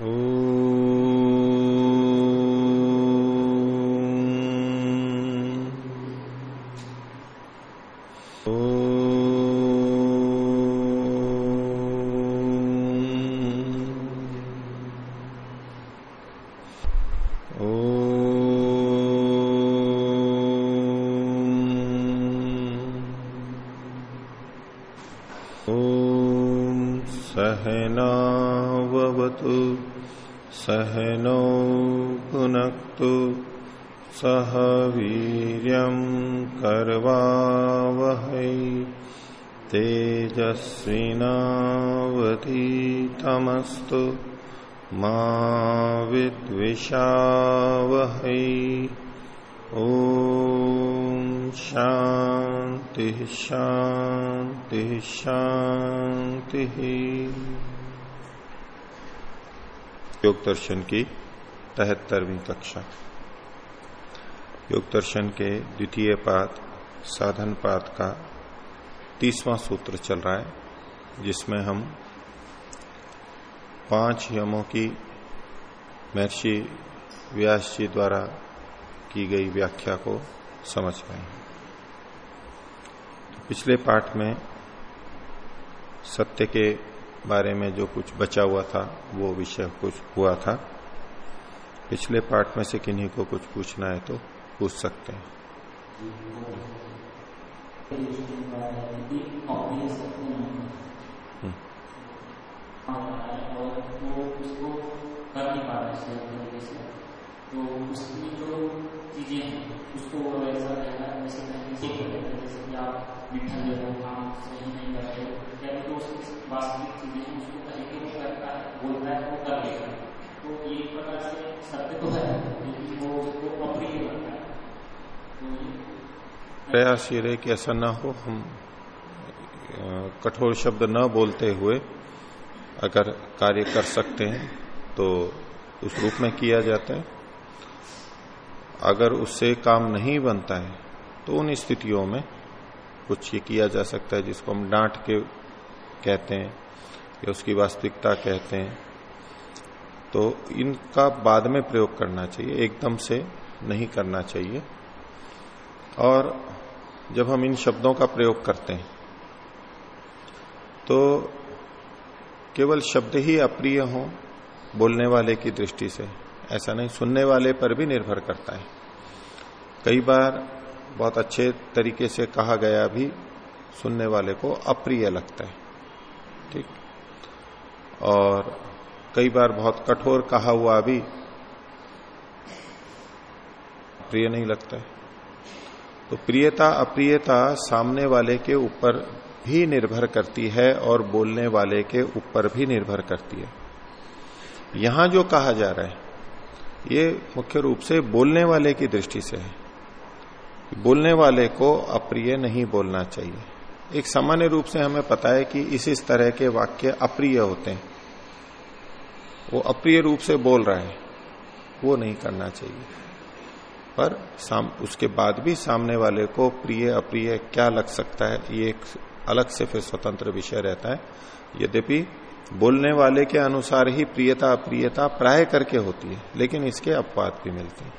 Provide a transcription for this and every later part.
ओ तेजस्विनावधीतमस्तु मा विद्विषावहै। शांति शांति शांति योग दर्शन की तहत्तरवीं कक्षा। योग दर्शन के द्वितीय पाद, साधन पाद का तीसवां सूत्र चल रहा है, जिसमें हम पाँच यमों की महर्षि व्यास जी द्वारा की गई व्याख्या को समझ रहे हैं। तो पिछले पाठ में सत्य के बारे में जो कुछ बचा हुआ था, वो विषय कुछ हुआ था। पिछले पाठ में से किन्हीं को कुछ पूछना है तो पूछ सकते हैं। तो उसकी जो आप मीठा नहीं करते या चीज़ें उसको कहेंगे वो करता है बोलता है वो कर लेगा तो एक प्रकार से सत्य तो है, लेकिन वो उसको अप्रिय लगता है। तो प्रयास ये रहे कि ऐसा ना हो, हम कठोर शब्द न बोलते हुए अगर कार्य कर सकते हैं तो उस रूप में किया जाता है। अगर उससे काम नहीं बनता है तो उन स्थितियों में कुछ ये किया जा सकता है, जिसको हम डांट के कहते हैं, या उसकी वास्तविकता कहते हैं। तो इनका बाद में प्रयोग करना चाहिए, एकदम से नहीं करना चाहिए। और जब हम इन शब्दों का प्रयोग करते हैं। तो केवल शब्द ही अप्रिय हो बोलने वाले की दृष्टि से, ऐसा नहीं, सुनने वाले पर भी निर्भर करता है। कई बार बहुत अच्छे तरीके से कहा गया भी सुनने वाले को अप्रिय लगता है, ठीक? और कई बार बहुत कठोर कहा हुआ भी प्रिय नहीं लगता है। तो प्रियता अप्रियता सामने वाले के ऊपर भी निर्भर करती है और बोलने वाले के ऊपर भी निर्भर करती है। यहाँ जो कहा जा रहा है, ये मुख्य रूप से बोलने वाले की दृष्टि से है। बोलने वाले को अप्रिय नहीं बोलना चाहिए। एक सामान्य रूप से हमें पता है कि इस इस तरह के वाक्य अप्रिय होते हैं। वो अप्रिय रूप से बोल रहा है, वो नहीं करना चाहिए। पर साम, उसके बाद भी सामने वाले को प्रिय अप्रिय क्या लग सकता है? ये एक अलग से फिर स्वतंत्र विषय रहता है। यद्यपि बोलने वाले के अनुसार ही प्रियता अप्रियता प्राय करके होती है लेकिन इसके अपवाद भी मिलते हैं।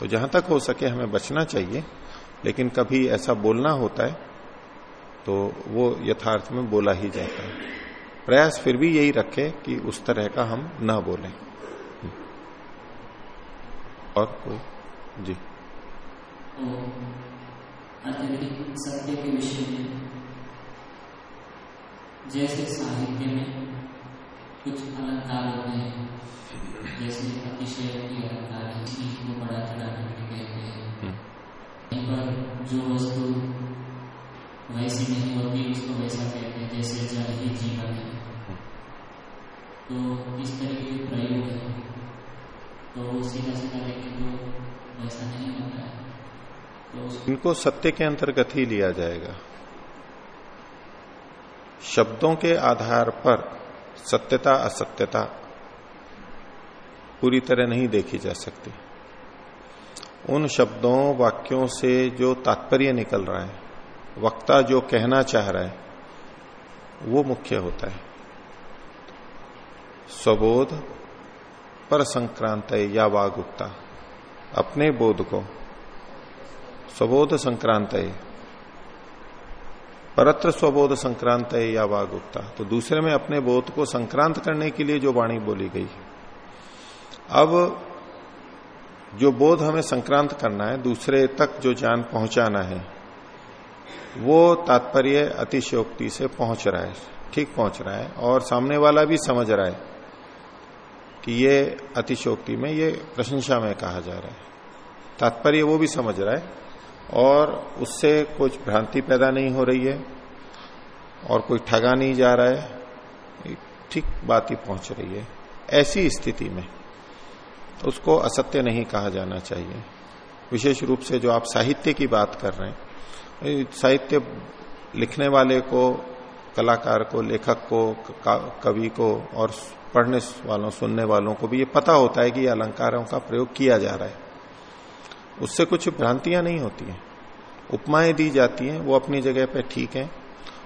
तो जहाँ तक हो सके हमें बचना चाहिए लेकिन कभी ऐसा बोलना होता है तो वो यथार्थ में बोला ही जाता है। प्रयास फिर भी यही रखे कि उस तरह का हम न बोलें। और कोई? जी। अत्यधिक सत्य के विषय में जैसे साहित्य में कुछ अलंकार होते हैं जैसे अतिशय की अलंकार को बड़ा चढ़ा करके कहते हैं। पर जो वस्तु वैसी नहीं होती उसको वैसा कहते हैं जैसे जल ही जीवन है। तो इस तरह के प्रयोग है। तो सीधा सीधा देखें तो तो इनको सत्य के अंतर्गत ही लिया जाएगा। शब्दों के आधार पर सत्यता, असत्यता पूरी तरह नहीं देखी जा सकती। उन शब्दों, वाक्यों से जो तात्पर्य निकल रहा है, वक्ता जो कहना चाह रहा है, वो मुख्य होता है। स्वबोध पर संक्रांत या वागुक्ता। अपने बोध को। स्वबोध संक्रांत परत्र स्वबोध संक्रांत या वागुक्ता। तो दूसरे में अपने बोध को संक्रांत करने के लिए जो वाणी बोली गई अब जो बोध हमें संक्रांत करना है, दूसरे तक जो ज्ञान पहुंचाना है, वो तात्पर्य अतिशयोक्ति से पहुँच रहा है, ठीक पहुँच रहा है, और सामने वाला भी समझ रहा है। कि ये अतिशोक्ति में, ये प्रशंसा में कहा जा रहा है। तात्पर्य वो भी समझ रहा है और उससे कुछ भ्रांति पैदा नहीं हो रही है और कोई ठगा नहीं जा रहा है। ठीक बात ही पहुँच रही है। ऐसी स्थिति में तो उसको असत्य नहीं कहा जाना चाहिए। विशेष रूप से जो आप साहित्य की बात कर रहे हैं साहित्य लिखने वाले को, कलाकार को, लेखक को, कवि को और पढ़ने वालों, सुनने वालों को भी ये पता होता है कि अलंकारों का प्रयोग किया जा रहा है। उससे कुछ भ्रांतियाँ नहीं होती हैं। उपमाएँ दी जाती हैं, वो अपनी जगह पे ठीक है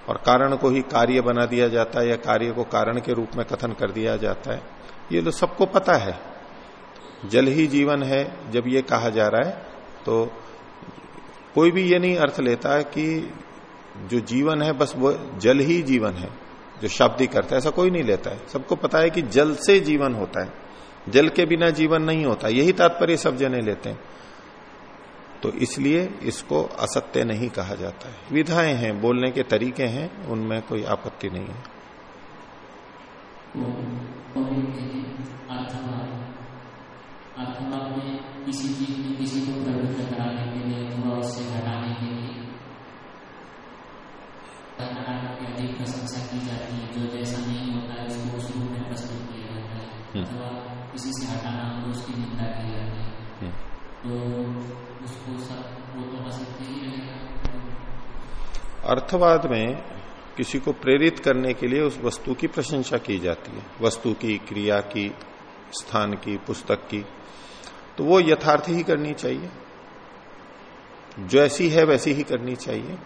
और कारण को ही कार्य बना दिया जाता है या कार्य को कारण के रूप में कथन कर दिया जाता है। ये तो सबको पता है। जल ही जीवन है, जब ये कहा जा रहा है तो कोई भी ये नहीं अर्थ लेता कि जो जीवन है, बस वो जल ही जीवन है। जो शब्दी करता है, ऐसा कोई नहीं लेता है। सबको पता है कि जल से जीवन होता है। जल के बिना जीवन नहीं होता। यही तात्पर्य सब जने लेते हैं। तो इसलिए इसको असत्य नहीं कहा जाता है। विधाएँ हैं, बोलने के तरीके हैं, उनमें कोई आपत्ति नहीं है। किसी चीज़ में किसी को प्रवृत्त कराने के लिए अथवा उससे की प्रशंसा की जाती है जो जैसा नहीं होता है उसको उस रूप में प्रस्तुत किया जाता है। हम्म। अथवा किसी से हटाना हो तो उसकी निंदा की जाती है। हम्म। तो उसको सब वो तो असत्य ही रहेगा। अर्थवाद में किसी को प्रेरित करने के लिए उस वस्तु की प्रशंसा की जाती है। वस्तु की क्रिया की स्थान की पुस्तक की। तो वो यथार्थ ही करनी चाहिए। जैसी है वैसी ही करनी चाहिए।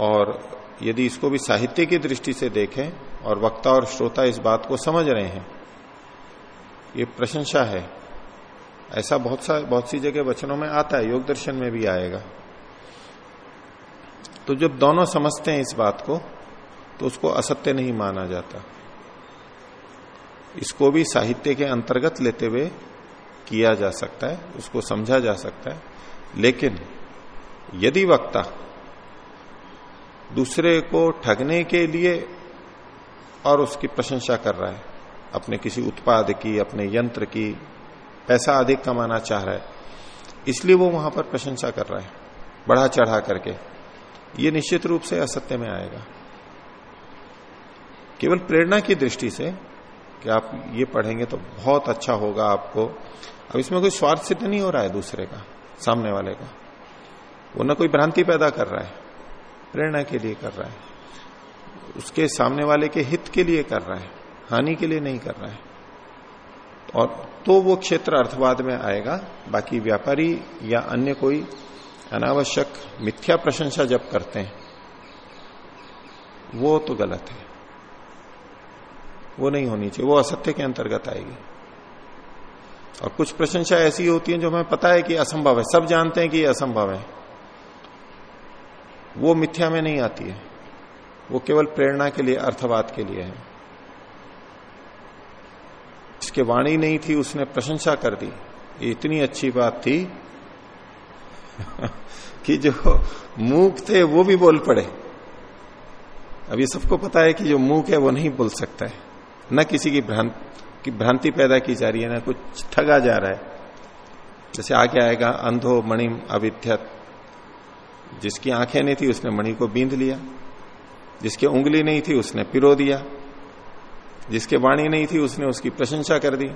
और यदि इसको भी साहित्य की दृष्टि से देखें और वक्ता और श्रोता इस बात को समझ रहे हैं, ये प्रशंसा है। ऐसा बहुत सा, बहुत सी जगह वचनों में आता है, योग दर्शन में भी आएगा। तो जब दोनों समझते हैं इस बात को तो उसको असत्य नहीं माना जाता। इसको भी साहित्य के अंतर्गत लेते हुए किया जा सकता है, उसको समझा जा सकता है। लेकिन यदि वक्ता दूसरे को ठगने के लिए और उसकी प्रशंसा कर रहा है। अपने किसी उत्पाद की, अपने यंत्र की पैसा अधिक कमाना चाह रहा है। इसलिए वो वहाँ पर प्रशंसा कर रहा है, बढ़ा चढ़ा करके। ये निश्चित रूप से असत्य में आएगा। केवल प्रेरणा की दृष्टि से कि आप ये पढ़ेंगे तो बहुत अच्छा होगा आपको। अब इसमें कोई स्वार्थ सिद्ध नहीं हो रहा है दूसरे का, सामने वाले का। वो ना कोई भ्रांति पैदा कर रहा है। प्रेरणा के लिए कर रहा है। उसके सामने वाले के हित के लिए कर रहा है, हानि के लिए नहीं कर रहा है। और तो वो क्षेत्र अर्थवाद में आएगा, बाकी व्यापारी या अन्य कोई अनावश्यक मिथ्या प्रशंसा जब करते हैं, वो तो गलत है। वो नहीं होनी चाहिए, वो असत्य के अंतर्गत आएगी। और कुछ प्रशंसा ऐसी होती है जो हमें पता है कि असंभव है, सब जानते हैं कि यह असंभव है। वो मिथ्या में नहीं आती है। वो केवल प्रेरणा के लिए, अर्थवाद के लिए है। इसके वाणी नहीं थी, उसने प्रशंसा कर दी। ये इतनी अच्छी बात थी कि जो मूक थे, वो भी बोल पड़े। ये सबको पता है कि जो मूक है, वो नहीं बोल सकता है। न किसी की भ्रांत, की भ्रांति पैदा की जा रही है, ना कुछ ठगा जा रहा है। जैसे आगे आएगा, अंधो मणिम अविध्यत। जिसकी आँखें नहीं थी, उसने मणि को बींद लिया। जिसकी उंगली नहीं थी, उसने पिरो दिया। जिसके वाणी नहीं थी, उसने उसकी प्रशंसा कर दी।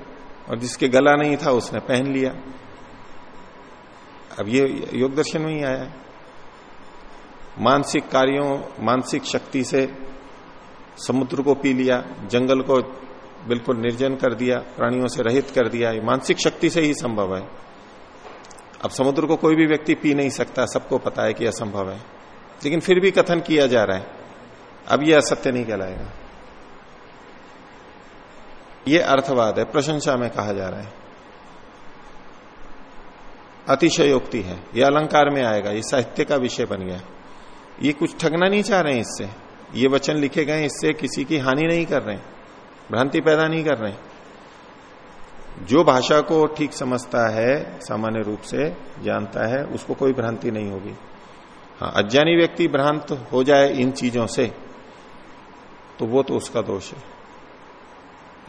और जिसके गला नहीं था, उसने पहन लिया। अब ये योग दर्शन में ही आया है। मानसिक कार्यों, मानसिक शक्ति से समुद्र को पी लिया, जंगल को बिल्कुल निर्जन कर दिया, प्राणियों से रहित कर दिया, ये मानसिक शक्ति से ही संभव है। अब समुद्र को कोई भी व्यक्ति पी नहीं सकता, सबको पता है कि असंभव है। लेकिन फिर भी कथन किया जा रहा है। अब यह असत्य नहीं कहलाएगा। ये अर्थवाद है, प्रशंसा में कहा जा रहा है। अतिशयोक्ति है। यह अलंकार में आएगा। ये साहित्य का विषय बन गया। ये कुछ ठगना नहीं चाह रहे हैं इससे। ये वचन लिखे गए इससे किसी की हानि नहीं कर रहे भ्रांति पैदा नहीं कर रहे जो भाषा को ठीक समझता है, सामान्य रूप से जानता है, उसको कोई भ्रांति नहीं होगी। हाँ अज्ञानी व्यक्ति भ्रांत हो जाए इन चीज़ों से तो वो तो उसका दोष है।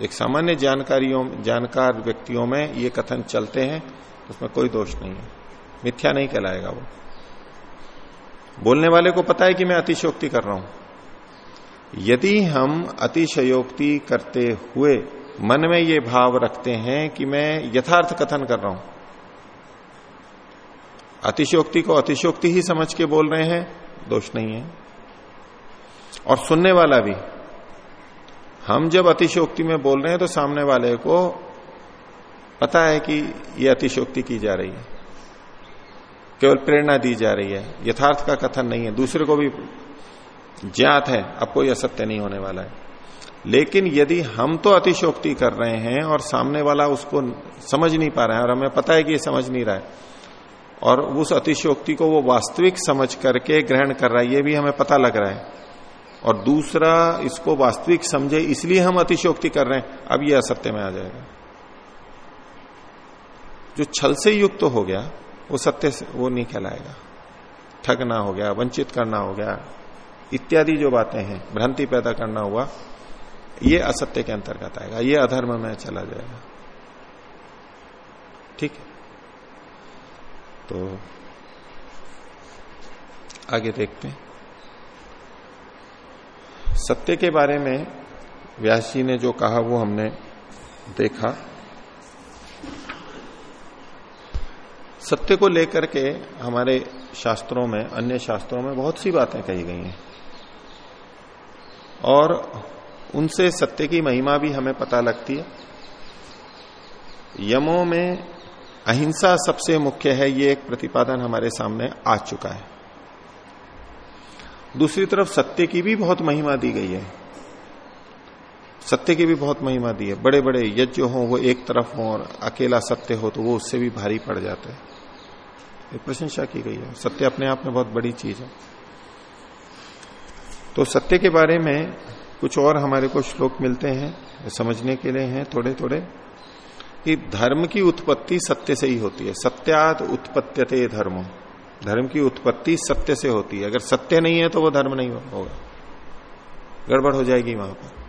एक सामान्य जानकारियों, जानकार व्यक्तियों में ये कथन चलते हैं, उसमें कोई दोष नहीं है। मिथ्या नहीं कहलाएगा वो। बोलने वाले को पता है कि मैं अतिशयोक्ति कर रहा हूँ। यदि हम अतिशयोक्ति करते हुए मन में ये भाव रखते हैं कि मैं यथार्थ कथन कर रहा हूँ। अतिशोक्ति को अतिशोक्ति ही समझ के बोल रहे हैं, दोष नहीं है। और सुनने वाला भी। हम जब अतिशोक्ति में बोल रहे हैं तो सामने वाले को पता है कि यह अतिशोक्ति की जा रही है। केवल प्रेरणा दी जा रही है। यथार्थ का कथन नहीं है। दूसरे को भी ज्ञात है, अब कोई असत्य नहीं होने वाला है। लेकिन यदि हम तो अतिशोक्ति कर रहे हैं और सामने वाला उसको समझ नहीं पा रहा है और हमें पता है कि ये समझ नहीं रहा है, और उस अतिशोक्ति को वो वास्तविक समझ करके ग्रहण कर रहा है, ये भी हमें पता लग रहा है। और दूसरा, इसको वास्तविक समझे, इसलिए हम अतिशोक्ति कर रहे हैं, अब ये असत्य में आ जाएगा। जो छल से युक्त तो हो गया, वो सत्य से, वो नहीं कहलाएगा। ठगना हो गया, वंचित करना हो गया, इत्यादि जो बातें हैं, भ्रांति पैदा करना हुआ ये असत्य के अंतर्गत आएगा, ये अधर्म में चला जाएगा। ठीक है? तो आगे देखते हैं। सत्य के बारे में व्यास जी ने जो कहा, वो हमने देखा। सत्य को लेकर के हमारे शास्त्रों में, अन्य शास्त्रों में बहुत सी बातें कही गई हैं। और उनसे सत्य की महिमा भी हमें पता लगती है। यमों में अहिंसा सबसे मुख्य है, ये एक प्रतिपादन हमारे सामने आ चुका है। दूसरी तरफ़ सत्य की भी बहुत महिमा दी गई है। सत्य की भी बहुत महिमा दी है। बड़े बड़े यज्ञ हो, वो एक तरफ़ हो और अकेला सत्य हो तो वो उससे भी भारी पड़ जाता है। ये प्रशंसा की गई है। सत्य अपने आप में बहुत बड़ी चीज़ है। तो सत्य के बारे में कुछ और हमारे को श्लोक मिलते हैं, समझने के लिए हैं थोड़े थोड़े कि धर्म की उत्पत्ति सत्य से ही होती है। सत्यात उत्पत्त्यते धर्म। धर्म की उत्पत्ति सत्य से होती है। अगर सत्य नहीं है तो वो धर्म नहीं होगा। गड़बड़ हो जाएगी वहाँ पर।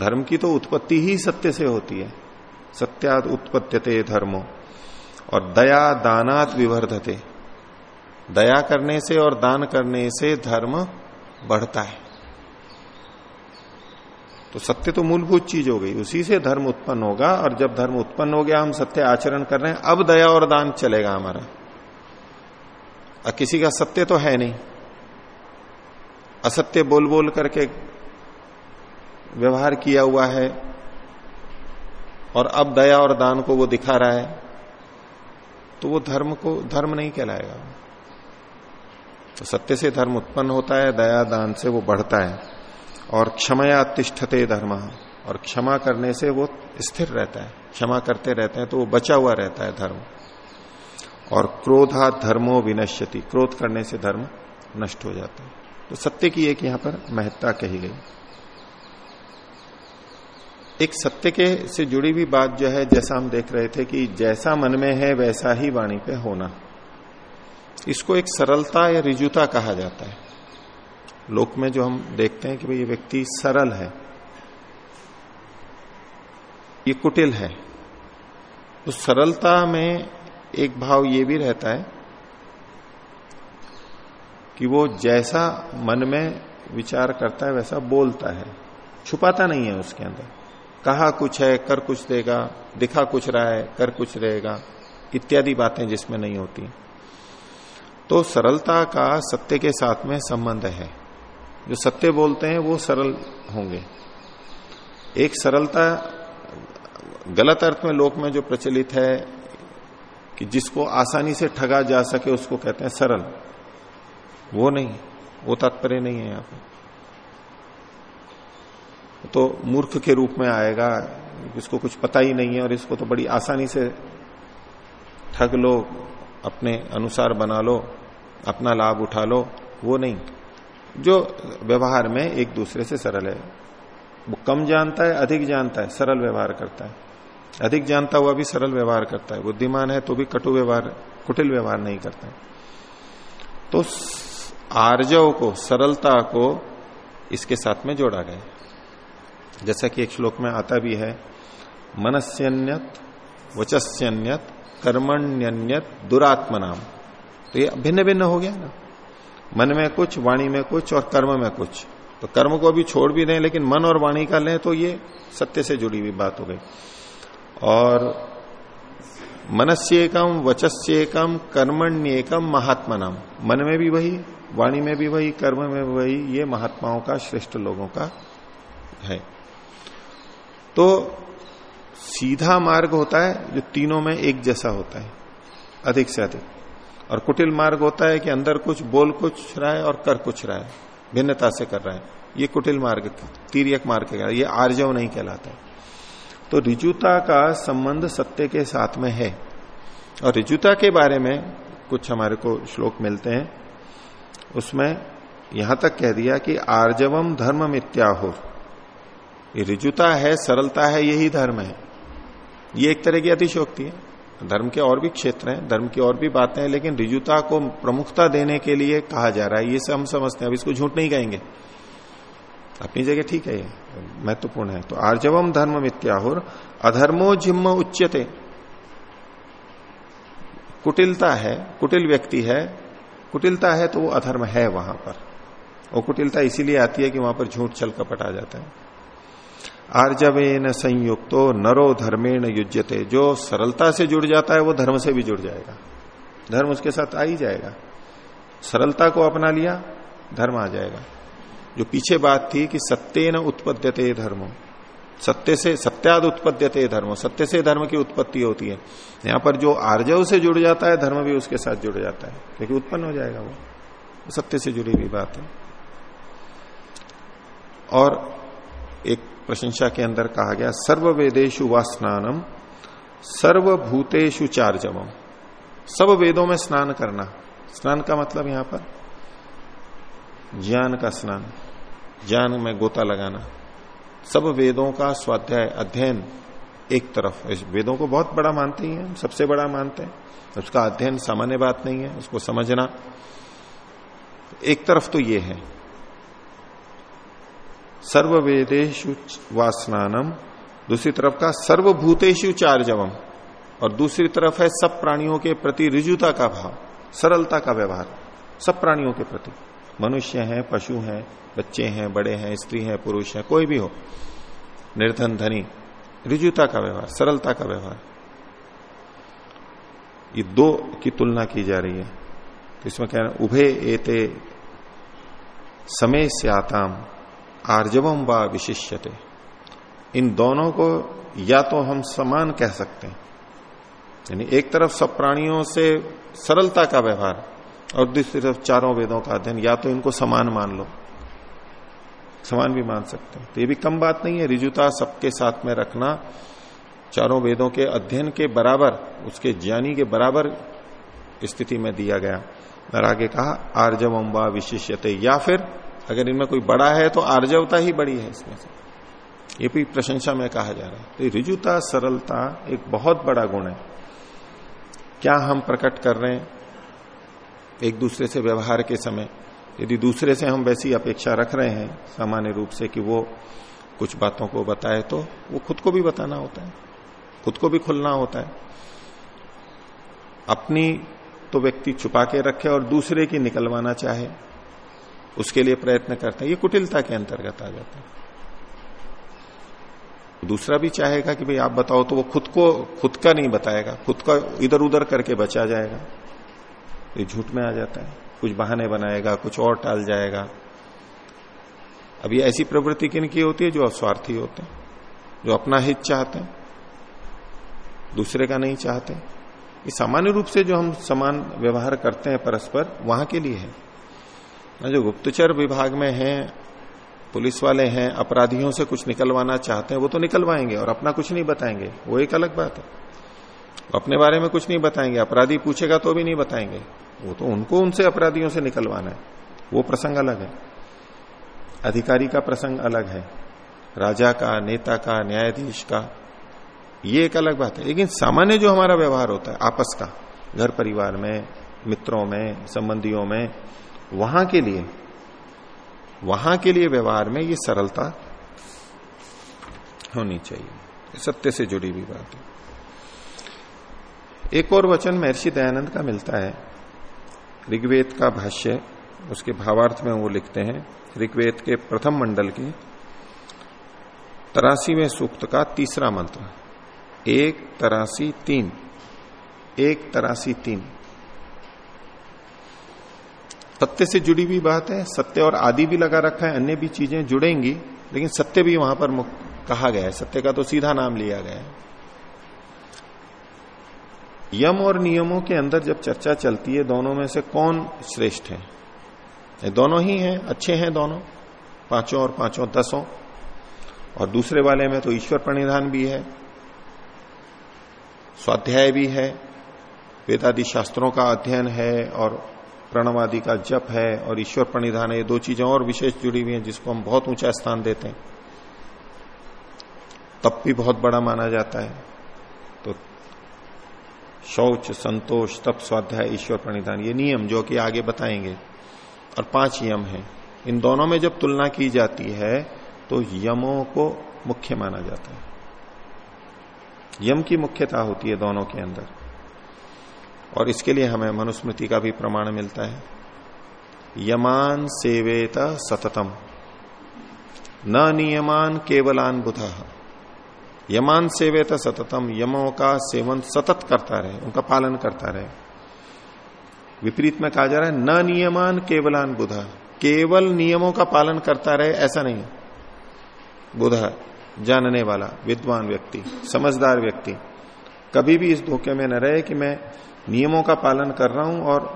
धर्म की तो उत्पत्ति ही सत्य से होती है। सत्यात उत्पत्त्यते धर्मो। और दया दानात विवर्धते। दया करने से और दान करने से धर्म बढ़ता है। तो सत्य तो मूलभूत चीज़ हो गई। उसी से धर्म उत्पन्न होगा और जब धर्म उत्पन्न हो गया, हम सत्य आचरण कर रहे हैं, अब दया और दान चलेगा हमारा। और किसी का सत्य तो है नहीं। असत्य बोल बोल करके व्यवहार किया हुआ है और अब दया और दान को वो दिखा रहा है तो वो धर्म को, धर्म नहीं कहलाएगा। तो सत्य से धर्म उत्पन्न होता है, दया, दान से वो बढ़ता है। और क्षमया तिष्ठते धर्म। और क्षमा करने से वो स्थिर रहता है। क्षमा करते रहते हैं तो वो बचा हुआ रहता है धर्म। और क्रोधा धर्मो विनश्यति। क्रोध करने से धर्म नष्ट हो जाता है। तो सत्य की एक यहाँ पर महत्ता कही गई। एक सत्य के से जुड़ी हुई बात जो है, जैसा हम देख रहे थे कि जैसा मन में है, वैसा ही वाणी पे होना। इसको एक सरलता या रिजुता कहा जाता है। लोक में जो हम देखते हैं कि भाई ये व्यक्ति सरल है, ये कुटिल है। तो सरलता में एक भाव ये भी रहता है कि वो जैसा मन में विचार करता है, वैसा बोलता है। छुपाता नहीं है उसके अंदर। कहा कुछ है, कर कुछ देगा, दिखा कुछ रहा है, कर कुछ रहेगा, इत्यादि बातें जिसमें नहीं होती। तो सरलता का सत्य के साथ में संबंध है। जो सत्य बोलते हैं, वो सरल होंगे। एक सरलता गलत अर्थ में, लोक में जो प्रचलित है, कि जिसको आसानी से ठगा जा सके, उसको कहते हैं सरल। वो नहीं, वो तात्पर्य नहीं है यहाँ पर तो मूर्ख के रूप में आएगा, इसको कुछ पता ही नहीं है, और इसको तो बड़ी आसानी से ठग लो, अपने अनुसार बना लो, अपना लाभ उठा लो, वो नहीं। जो व्यवहार में एक दूसरे से सरल है। वो कम जानता है, अधिक जानता है, सरल व्यवहार करता है। अधिक जानता हुआ भी सरल व्यवहार करता है। बुद्धिमान है तो भी कटु व्यवहार, कुटिल व्यवहार नहीं करता तो आर्जव को, सरलता को इसके साथ में जोड़ा गया जैसा कि एक श्लोक में आता भी है, मनस्यन्यत, वचस्यन्यत, कर्मण्यन्यत, दुरात्मनाम। तो ये भिन्न भिन्न हो गया ना। मन में कुछ, वाणी में कुछ और कर्म में कुछ। तो कर्म को भी छोड़ भी दें, लेकिन मन और वाणी का लें तो ये सत्य से जुड़ी हुई बात हो गई। और मनस्येकम, वचस्येकम, कर्मण्येकम महात्मा नाम मन में भी वही, वाणी में भी वही, कर्म में भी वही, ये महात्माओं का, श्रेष्ठ लोगों का है। तो सीधा मार्ग होता है जो तीनों में एक जैसा होता है, अधिक से अधिक। और कुटिल मार्ग होता है कि अंदर कुछ, बोल कुछ रहा है और कर कुछ रहा है। भिन्नता से कर रहा है। ये कुटिल मार्ग, तीर्यक मार्ग कहलाता ये आर्जव नहीं कहलाता है। तो रिजुता का संबंध सत्य के साथ में है। और रिजुता के बारे में कुछ हमारे को श्लोक मिलते हैं। उसमें यहाँ तक कह दिया कि आर्जवम धर्म मित्याहो ये रिजुता है, सरलता है, यही धर्म है। ये एक तरह की अतिशोक्ति है। धर्म के और भी क्षेत्र हैं, धर्म की और भी बातें हैं, लेकिन रिजुता को प्रमुखता देने के लिए कहा जा रहा है, ये सब हम समझते हैं। अब इसको झूठ नहीं कहेंगे। अपनी जगह ठीक है ये, महत्वपूर्ण है। तो आर्जवम धर्म मित्याहुर अधर्मो जिम्म उच्चते कुटिलता है, कुटिल व्यक्ति है, कुटिलता है तो वो अधर्म है वहाँ पर। वो कुटिलता इसीलिए आती है कि वहाँ पर झूठ छल कपट आ जाता है। आर्जवेन संयुक्तो नरो धर्मेण युजते जो सरलता से जुड़ जाता है, वो धर्म से भी जुड़ जाएगा। धर्म उसके साथ आ ही जाएगा। सरलता को अपना लिया, धर्म आ जाएगा। जो पीछे बात थी कि सत्य न उत्पद्यते धर्मो। सत्य से, सत्याद उत्पद्यते धर्मो। सत्य से धर्म की उत्पत्ति होती है। यहाँ पर जो आर्जव से जुड़ जाता है, धर्म भी उसके साथ जुड़ जाता है। क्योंकि उत्पन्न हो जाएगा वो। सत्य से जुड़ी हुई बात है। और एक प्रशंसा के अंदर कहा गया सर्व वेदेशु व स्नानम, सर्वभूतेषु चार्जवम सब वेदों में स्नान करना। स्नान का मतलब यहाँ पर? ज्ञान का स्नान। ज्ञान में गोता लगाना। सब वेदों का स्वाध्याय, अध्ययन एक तरफ़ वेदों को बहुत बड़ा मानते ही हैं सबसे बड़ा मानते हैं। उसका अध्ययन सामान्य बात नहीं है, उसको समझना। एक तरफ़ तो ये है। सर्व वेदेशु वासनानम दूसरी तरफ़ का सर्वभूतेशु चार्जवम, और दूसरी तरफ़ है सब प्राणियों के प्रति रिजुता का भाव, सरलता का व्यवहार, सब प्राणियों के प्रति। मनुष्य हैं, पशु हैं, बच्चे हैं, बड़े हैं, स्त्री हैं, पुरुष हैं, कोई भी हो, निर्धन, धनी, रिजुता का व्यवहार, सरलता का व्यवहार। ये दो की तुलना की जा रही है तो इसमें कह रहे उभे एते समय स्याताम आर्जवम व विशिष्यते। इन दोनों को या तो हम समान कह सकते हैं। यानी एक तरफ़ सब प्राणियों से सरलता का व्यवहार और दूसरी तरफ़ चारों वेदों का अध्ययन, या तो इनको समान मान लो। समान भी मान सकते हैं। तो ये भी कम बात नहीं है। रिजुता सबके साथ में रखना, चारों वेदों के अध्ययन के बराबर, उसके ज्ञानी के बराबर स्थिति में दिया गया। और आगे कहा आर्जवम व विशिष्यते, या फिर अगर इनमें कोई बड़ा है तो आर्जवता ही बड़ी है इसमें से। ये भी प्रशंसा में कहा जा रहा है। तो रिजुता, सरलता एक बहुत बड़ा गुण है। क्या हम प्रकट कर रहे हैं एक दूसरे से व्यवहार के समय? यदि दूसरे से हम वैसी अपेक्षा रख रहे हैं सामान्य रूप से कि वो कुछ बातों को बताए तो वो खुद को भी बताना होता है। खुद को भी खुलना होता है। अपनी तो व्यक्ति छुपा के रखे और दूसरे की निकलवाना चाहे। उसके लिए प्रयत्न करते हैं। ये कुटिलता के अंतर्गत आ जाता है। दूसरा भी चाहेगा कि भाई आप बताओ तो वो खुद को, खुद का नहीं बताएगा। खुद का इधर उधर करके बचा जाएगा। ये झूठ में आ जाता है। कुछ बहाने बनाएगा, कुछ और टाल जाएगा। अब ये ऐसी प्रवृत्ति किन की होती है? जो अस्वार्थी होते हैं। जो अपना हित चाहते हैं। दूसरे का नहीं चाहते। ये सामान्य रूप से जो हम समान व्यवहार करते हैं परस्पर, वहाँ के लिए है। जो गुप्तचर विभाग में है, पुलिस वाले हैं, अपराधियों से कुछ निकलवाना चाहते हैं, वो तो निकलवाएँगे और अपना कुछ नहीं बताएँगे। वो एक अलग बात है। अपने बारे में कुछ नहीं बताएँगे, अपराधी पूछेगा तो भी नहीं बताएँगे। वो तो उनको उनसे अपराधियों से निकलवाना है। वो प्रसंग अलग है। अधिकारी का प्रसंग अलग है। राजा का, नेता का, न्यायाधीश का। ये एक अलग बात है। लेकिन सामान्य जो हमारा व्यवहार होता है, आपस का, घर परिवार में, मित्रों में, संबंधियों में वहाँ के लिए, वहाँ के लिए व्यवहार में ये सरलता होनी चाहिए। सत्य से जुड़ी हुई बात है। एक और वचन महर्षि दयानंद का मिलता है। ऋग्वेद का भाष्य, उसके भावार्थ में वो लिखते हैं। ऋग्वेद के प्रथम मंडल के तरासीवें सूक्त का तीसरा मंत्र। एक तरासी तीन, एक तरासी तीन। सत्य से जुड़ी हुई बात है, सत्य और आदि भी लगा रखा है, अन्य भी चीज़ें जुड़ेंगी, लेकिन सत्य भी वहाँ पर कहा गया है, सत्य का तो सीधा नाम लिया गया है। यम और नियमों के अंदर जब चर्चा चलती है, दोनों में से कौन श्रेष्ठ है? ये दोनों ही हैं, अच्छे हैं दोनों, पाँचों और पाँचों दसों, और दूसरे वाले में तो ईश्वर प्रणिधान भी है, स्वाध्याय भी है, वेदादि शास्त्रों का अध्ययन है, और प्रणवादि का जप है और ईश्वर प्रणिधान है, ये दो चीज़ें और विशेष जुड़ी हुई हैं जिसको हम बहुत ऊँचा स्थान देते हैं। तप भी बहुत बड़ा माना जाता है। तो शौच, संतोष, तप, स्वाध्याय, ईश्वर प्रणिधान, ये नियम जो कि आगे बताएँगे। और पाँच यम है। इन दोनों में जब तुलना की जाती है तो यमों को मुख्य माना जाता है। यम की मुख्यता होती है दोनों के अंदर। और इसके लिए हमें मनुस्मृति का भी प्रमाण मिलता है। यमान सेवेत सततम। न नियमान केवलान बुध। यमान सेवेत सततम, यमों का सेवन सतत करता रहे, उनका पालन करता रहे। विपरीत में कहा जा रहा है, न नियमान केवलान बुध। केवल नियमों का पालन करता रहे, ऐसा नहीं। बुध, जानने वाला, विद्वान व्यक्ति, समझदार व्यक्ति, कभी भी इस धोखे में न रहे कि मैं नियमों का पालन कर रहा हूँ और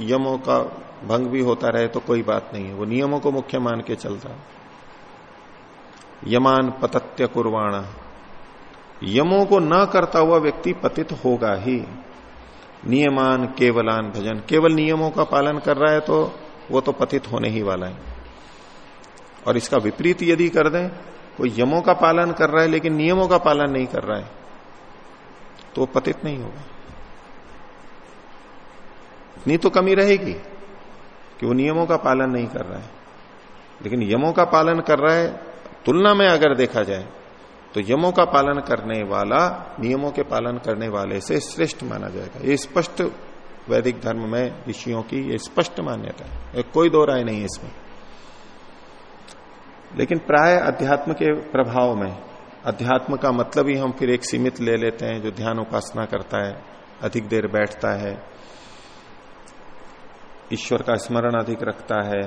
यमों का भंग भी होता रहे तो कोई बात नहीं है। वो नियमों को मुख्य मान के चल रहा यमान पतत्य कुर्वाणा। यमों को न करता हुआ व्यक्ति पतित होगा ही। नियमान केवलान भजन। केवल नियमों का पालन कर रहा है तो वो तो पतित होने ही वाला है। और इसका विपरीत यदि कर दें, कोई यमों का पालन कर रहा है लेकिन नियमों का पालन नहीं कर रहा है तो पतित नहीं होगा। इतनी तो कमी रहेगी कि वो नियमों का पालन नहीं कर रहा है। लेकिन यमों का पालन कर रहा है, तुलना में अगर देखा जाए तो यमों का पालन करने वाला, नियमों के पालन करने वाले से श्रेष्ठ माना जाएगा। ये स्पष्ट वैदिक धर्म में ऋषियों की ये स्पष्ट मान्यता है। कोई दो राय नहीं है इसमें। लेकिन प्राय अध्यात्म के प्रभाव में, अध्यात्म का मतलब ही हम फिर एक सीमित ले लेते हैं जो ध्यान उपासना करता है, अधिक देर बैठता है ईश्वर का स्मरण अधिक रखता है,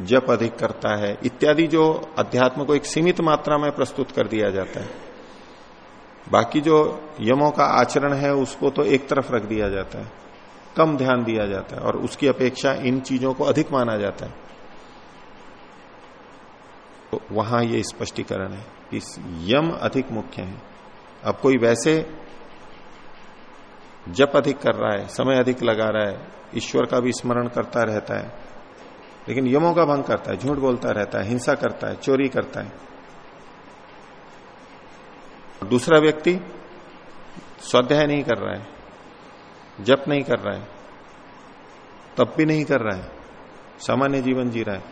जप अधिक करता है, इत्यादि जो अध्यात्म को एक सीमित मात्रा में प्रस्तुत कर दिया जाता है। बाकी जो यमों का आचरण है, उसको तो एक तरफ़ रख दिया जाता है, कम ध्यान दिया जाता है और उसकी अपेक्षा इन चीज़ों को अधिक माना जाता है। तो वहाँ ये स्पष्टीकरण है कि यम अधिक मुख्य है। अब कोई वैसे जप अधिक कर रहा है, समय अधिक लगा रहा है ईश्वर का भी स्मरण करता रहता है। लेकिन यमों का भंग करता है, झूठ बोलता रहता है, हिंसा करता है, चोरी करता है। दूसरा व्यक्ति स्वाध्याय नहीं कर रहा है, जप नहीं कर रहा है, तप भी नहीं कर रहा है, सामान्य जीवन जी रहा है,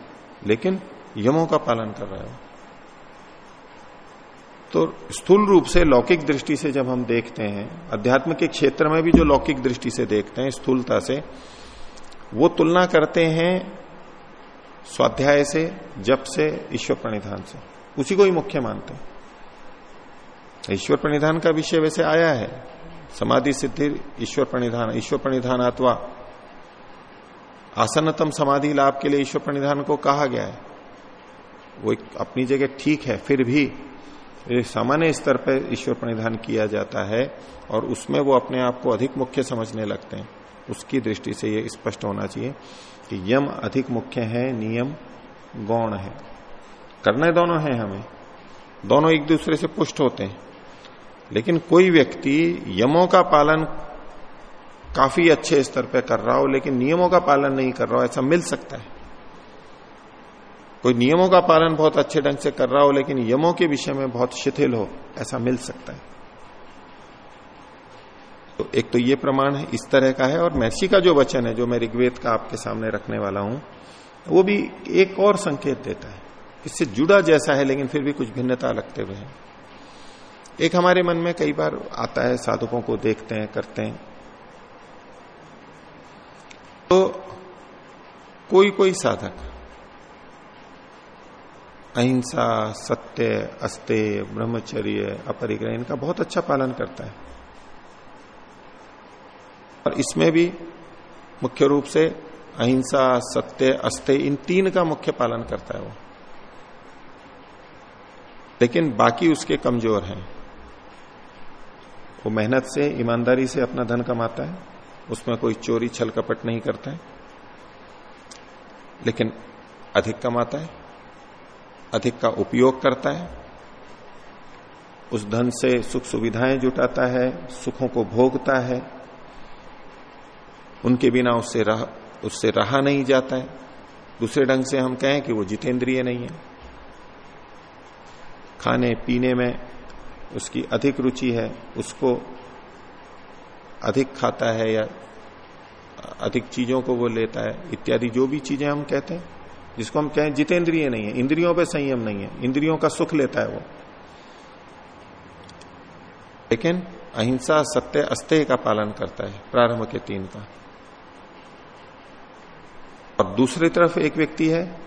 लेकिन यमों का पालन कर रहा है। तो स्थूल रूप से लौकिक दृष्टि से जब हम देखते हैं, अध्यात्म के क्षेत्र में भी जो लौकिक दृष्टि से देखते हैं, स्थूलता से, वो तुलना करते हैं स्वाध्याय से, जप से, ईश्वर प्रणिधान से। उसी को ही मुख्य मानते हैं। ईश्वर प्रणिधान का विषय वैसे आया है। समाधि सिद्धि, ईश्वर प्रणिधान ईश्वर प्रणिधान अथवा आसनतम समाधि लाभ के लिए ईश्वर प्रणिधान को कहा गया है। वो अपनी जगह ठीक है, फिर भी सामान्य स्तर पर ईश्वर प्रणिधान किया जाता है और उसमें वो अपने आप को अधिक मुख्य समझने लगते हैं। उसकी दृष्टि से ये स्पष्ट होना चाहिए कि यम अधिक मुख्य है, नियम गौण है। करने दोनों हैं हमें। दोनों एक दूसरे से पुष्ट होते हैं। लेकिन कोई व्यक्ति यमों का पालन काफ़ी अच्छे स्तर पर कर रहा हो, लेकिन नियमों का पालन नहीं कर रहा हो, ऐसा मिल सकता है। कोई नियमों का पालन बहुत अच्छे ढंग से कर रहा हो, लेकिन यमों के विषय में बहुत शिथिल हो, ऐसा मिल सकता है। तो एक तो ये प्रमाण है, इस तरह का है, और महर्षि का जो वचन है, जो मैं ऋग्वेद का आपके सामने रखने वाला हूँ, वो भी एक और संकेत देता है। इससे जुड़ा जैसा है, लेकिन फिर भी कुछ भिन्नता लगते हुए है। एक हमारे मन में कई बार आता है, साधकों को देखते हैं, करते हैं। तो कोई कोई साधक अहिंसा, सत्य, अस्ते, ब्रह्मचर्य, अपरिग्रह, इनका बहुत अच्छा पालन करता है। और इसमें भी मुख्य रूप से अहिंसा, सत्य, अस्ते, इन तीन का मुख्य पालन करता है वो। लेकिन बाकी उसके कमज़ोर हैं। वो मेहनत से, ईमानदारी से अपना धन कमाता है, उसमें कोई चोरी छल कपट नहीं करता है, लेकिन अधिक कमाता है। अधिक का उपयोग करता है। उस धन से सुख सुविधाएँ जुटाता है, सुखों को भोगता है। उनके बिना उससे रह, उससे रहा नहीं जाता है। दूसरे ढंग से हम कहें कि वो जितेंद्रिय नहीं है। खाने, पीने में उसकी अधिक रुचि है, उसको अधिक खाता है या अधिक चीज़ों को वो लेता है, इत्यादि जो भी चीज़ें हम कहते हैं। जिसको हम कहें जितेंद्रिय नहीं है, इंद्रियों पे संयम नहीं है, इंद्रियों का सुख लेता है वो। लेकिन अहिंसा सत्य अस्तेय का पालन करता है, प्रारंभ के तीन का। और दूसरी तरफ़ एक व्यक्ति है,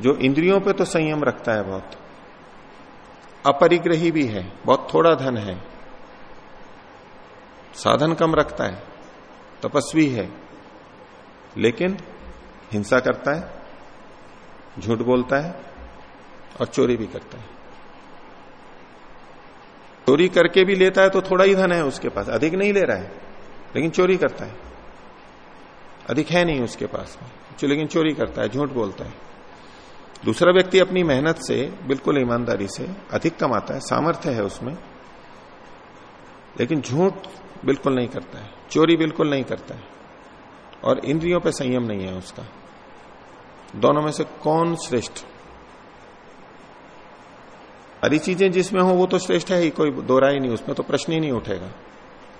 जो इंद्रियों पे तो संयम रखता है बहुत। अपरिग्रही भी है, बहुत थोड़ा धन है। साधन कम रखता है, तपस्वी है, लेकिन हिंसा करता है, झूठ बोलता है और चोरी भी करता है। चोरी करके भी लेता है तो थोड़ा ही धन है उसके पास, अधिक नहीं ले रहा है, लेकिन चोरी करता है। अधिक है नहीं उसके पास में लेकिन चोरी करता है, झूठ बोलता है। दूसरा व्यक्ति अपनी मेहनत से, बिल्कुल ईमानदारी से अधिक कमाता है, सामर्थ्य है उसमें, लेकिन झूठ बिल्कुल नहीं करता है, चोरी बिल्कुल नहीं करता है। और इंद्रियों पर संयम नहीं है उसका। दोनों में से कौन श्रेष्ठ? सारी चीज़ें जिसमें हो, वो तो श्रेष्ठ है ही, कोई दोहरा ही नहीं, उसमें तो प्रश्न ही नहीं उठेगा।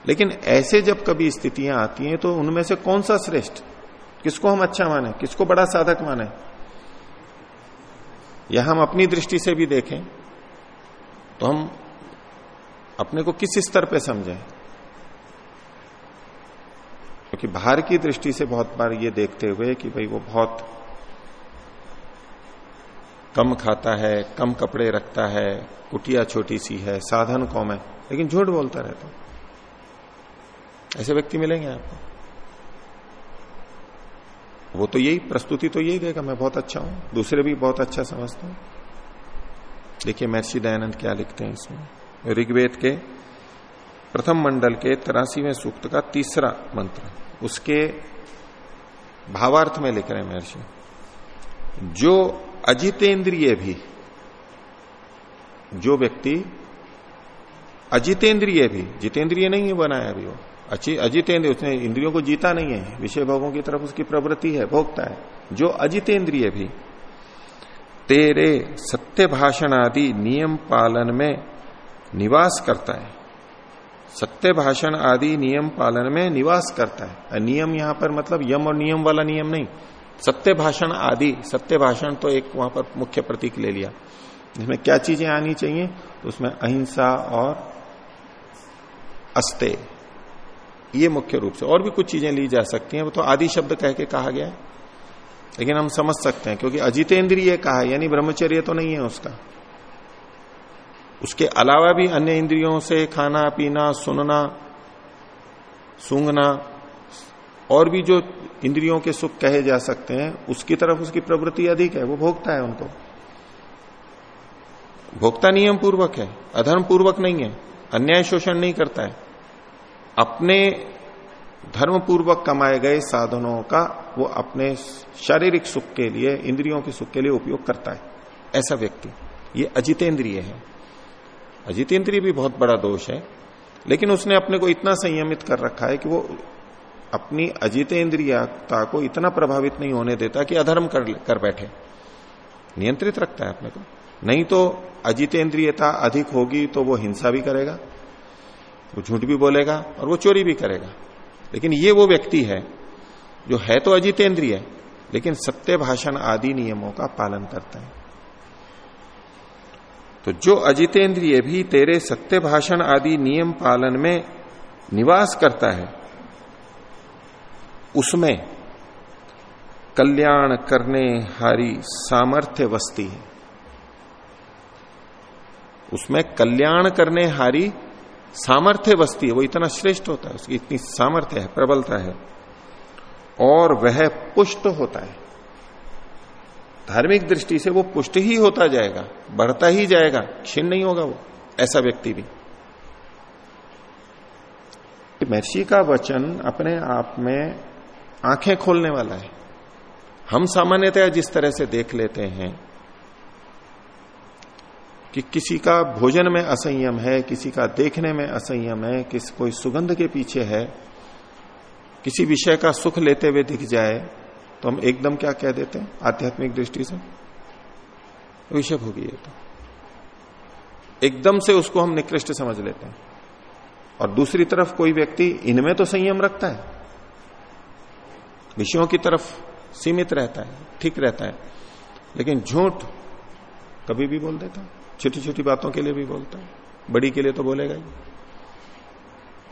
लेकिन ऐसे जब कभी स्थितियाँ आती हैं तो उनमें से कौन सा श्रेष्ठ? किसको हम अच्छा माने? किसको बड़ा साधक माने? या हम अपनी दृष्टि से भी देखें तो हम अपने को किस स्तर पे समझें? क्योंकि बाहर की दृष्टि से बहुत बार ये देखते हुए कि भाई वो बहुत कम खाता है, कम कपड़े रखता है, कुटिया छोटी सी है, साधन कम है। लेकिन झूठ बोलता रहता ऐसे व्यक्ति मिलेंगे आपको। वो तो यही, प्रस्तुति तो यही देगा, मैं बहुत अच्छा हूँ। दूसरे भी बहुत अच्छा समझते हैं। देखिए, महर्षि दयानंद क्या लिखते हैं इसमें। ऋग्वेद के प्रथम मंडल के तिरासीवें सूक्त का तीसरा मंत्र। उसके भावार्थ में लिख रहे हैं महर्षि। जो अजितेंद्रिय भी। जो व्यक्ति अजितेंद्रिय भी, जितेंद्रिय नहीं है, बनाया अभी वो अच्छी अजितेंद्रिय उसने इंद्रियों को जीता नहीं है। विषय भोगों की तरफ़ उसकी प्रवृत्ति है, भोगता है। जो अजितेंद्रिय भी, तेरे सत्य भाषण आदि नियम पालन में निवास करता है। सत्य भाषण आदि नियम पालन में निवास करता है। नियम यहाँ पर मतलब यम और नियम वाला नियम नहीं। सत्य भाषण आदि सत्य भाषण तो एक वहाँ पर मुख्य प्रतीक ले लिया। जिसमें क्या चीज़ें आनी चाहिए? तो उसमें अहिंसा और अस्ते। ये मुख्य रूप से। और भी कुछ चीज़ें ली जा सकती हैं। वो तो आदि शब्द कह के कहा गया है। लेकिन हम समझ सकते हैं, क्योंकि अजितेंद्रिय कहा यानी ब्रह्मचर्य तो नहीं है उसका। उसके अलावा भी अन्य इंद्रियों से खाना, पीना, सुनना, सूंघना, और भी जो इंद्रियों के सुख कहे जा सकते हैं, उसकी तरफ़ उसकी प्रवृत्ति अधिक है, वो भोगता है उनको। भोक्ता नियम पूर्वक है अधर्म पूर्वक नहीं है, अन्याय शोषण नहीं करता है। अपने धर्म पूर्वक कमाए गए साधनों का वो अपने शारीरिक सुख के लिए, इंद्रियों के सुख के लिए उपयोग करता है। ऐसा व्यक्ति, ये अजितेंद्रिय है। अजितेंद्रिय भी बहुत बड़ा दोष है, लेकिन उसने अपने को इतना संयमित कर रखा है कि वो अपनी अजितेंद्रियता को इतना प्रभावित नहीं होने देता कि अधर्म कर, कर बैठे। नियंत्रित रखता है अपने को। नहीं तो अजितेंद्रियता अधिक होगी तो वो हिंसा भी करेगा वो झूठ भी बोलेगा और वो चोरी भी करेगा। लेकिन ये वो व्यक्ति है जो है तो अजितेंद्रिय लेकिन सत्य भाषण आदि नियमों का पालन करता है। तो जो अजितेंद्रिय भी तेरे सत्य भाषण आदि नियम पालन में निवास करता है उसमें कल्याण करने हारी सामर्थ्य वस्ती है। उसमें कल्याण करने हारी सामर्थ्य वस्ती है। वो इतना श्रेष्ठ होता है, उसकी इतनी सामर्थ्य है, प्रबलता है। और वह पुष्ट होता है। धार्मिक दृष्टि से वो पुष्ट ही होता जाएगा, बढ़ता ही जाएगा, क्षीण नहीं होगा वो, ऐसा व्यक्ति भी। महर्षि का वचन अपने आप में आँखें खोलने वाला है। हम सामान्यतः जिस तरह से देख लेते हैं कि किसी का भोजन में असंयम है, किसी का देखने में असंयम है, किस कोई सुगंध के पीछे है, किसी विषय का सुख लेते हुए दिख जाए तो हम एकदम क्या कह देते हैं? आध्यात्मिक दृष्टि से? विषय भोगी है तो। एकदम से उसको हम निकृष्ट समझ लेते हैं। और दूसरी तरफ़ कोई व्यक्ति इनमें तो संयम रखता है। विषयों की तरफ़ सीमित रहता है, ठीक रहता है। लेकिन झूठ कभी भी बोल देता है छोटी छोटी बातों के लिए भी बोलता है, बड़ी के लिए तो बोलेगा ही।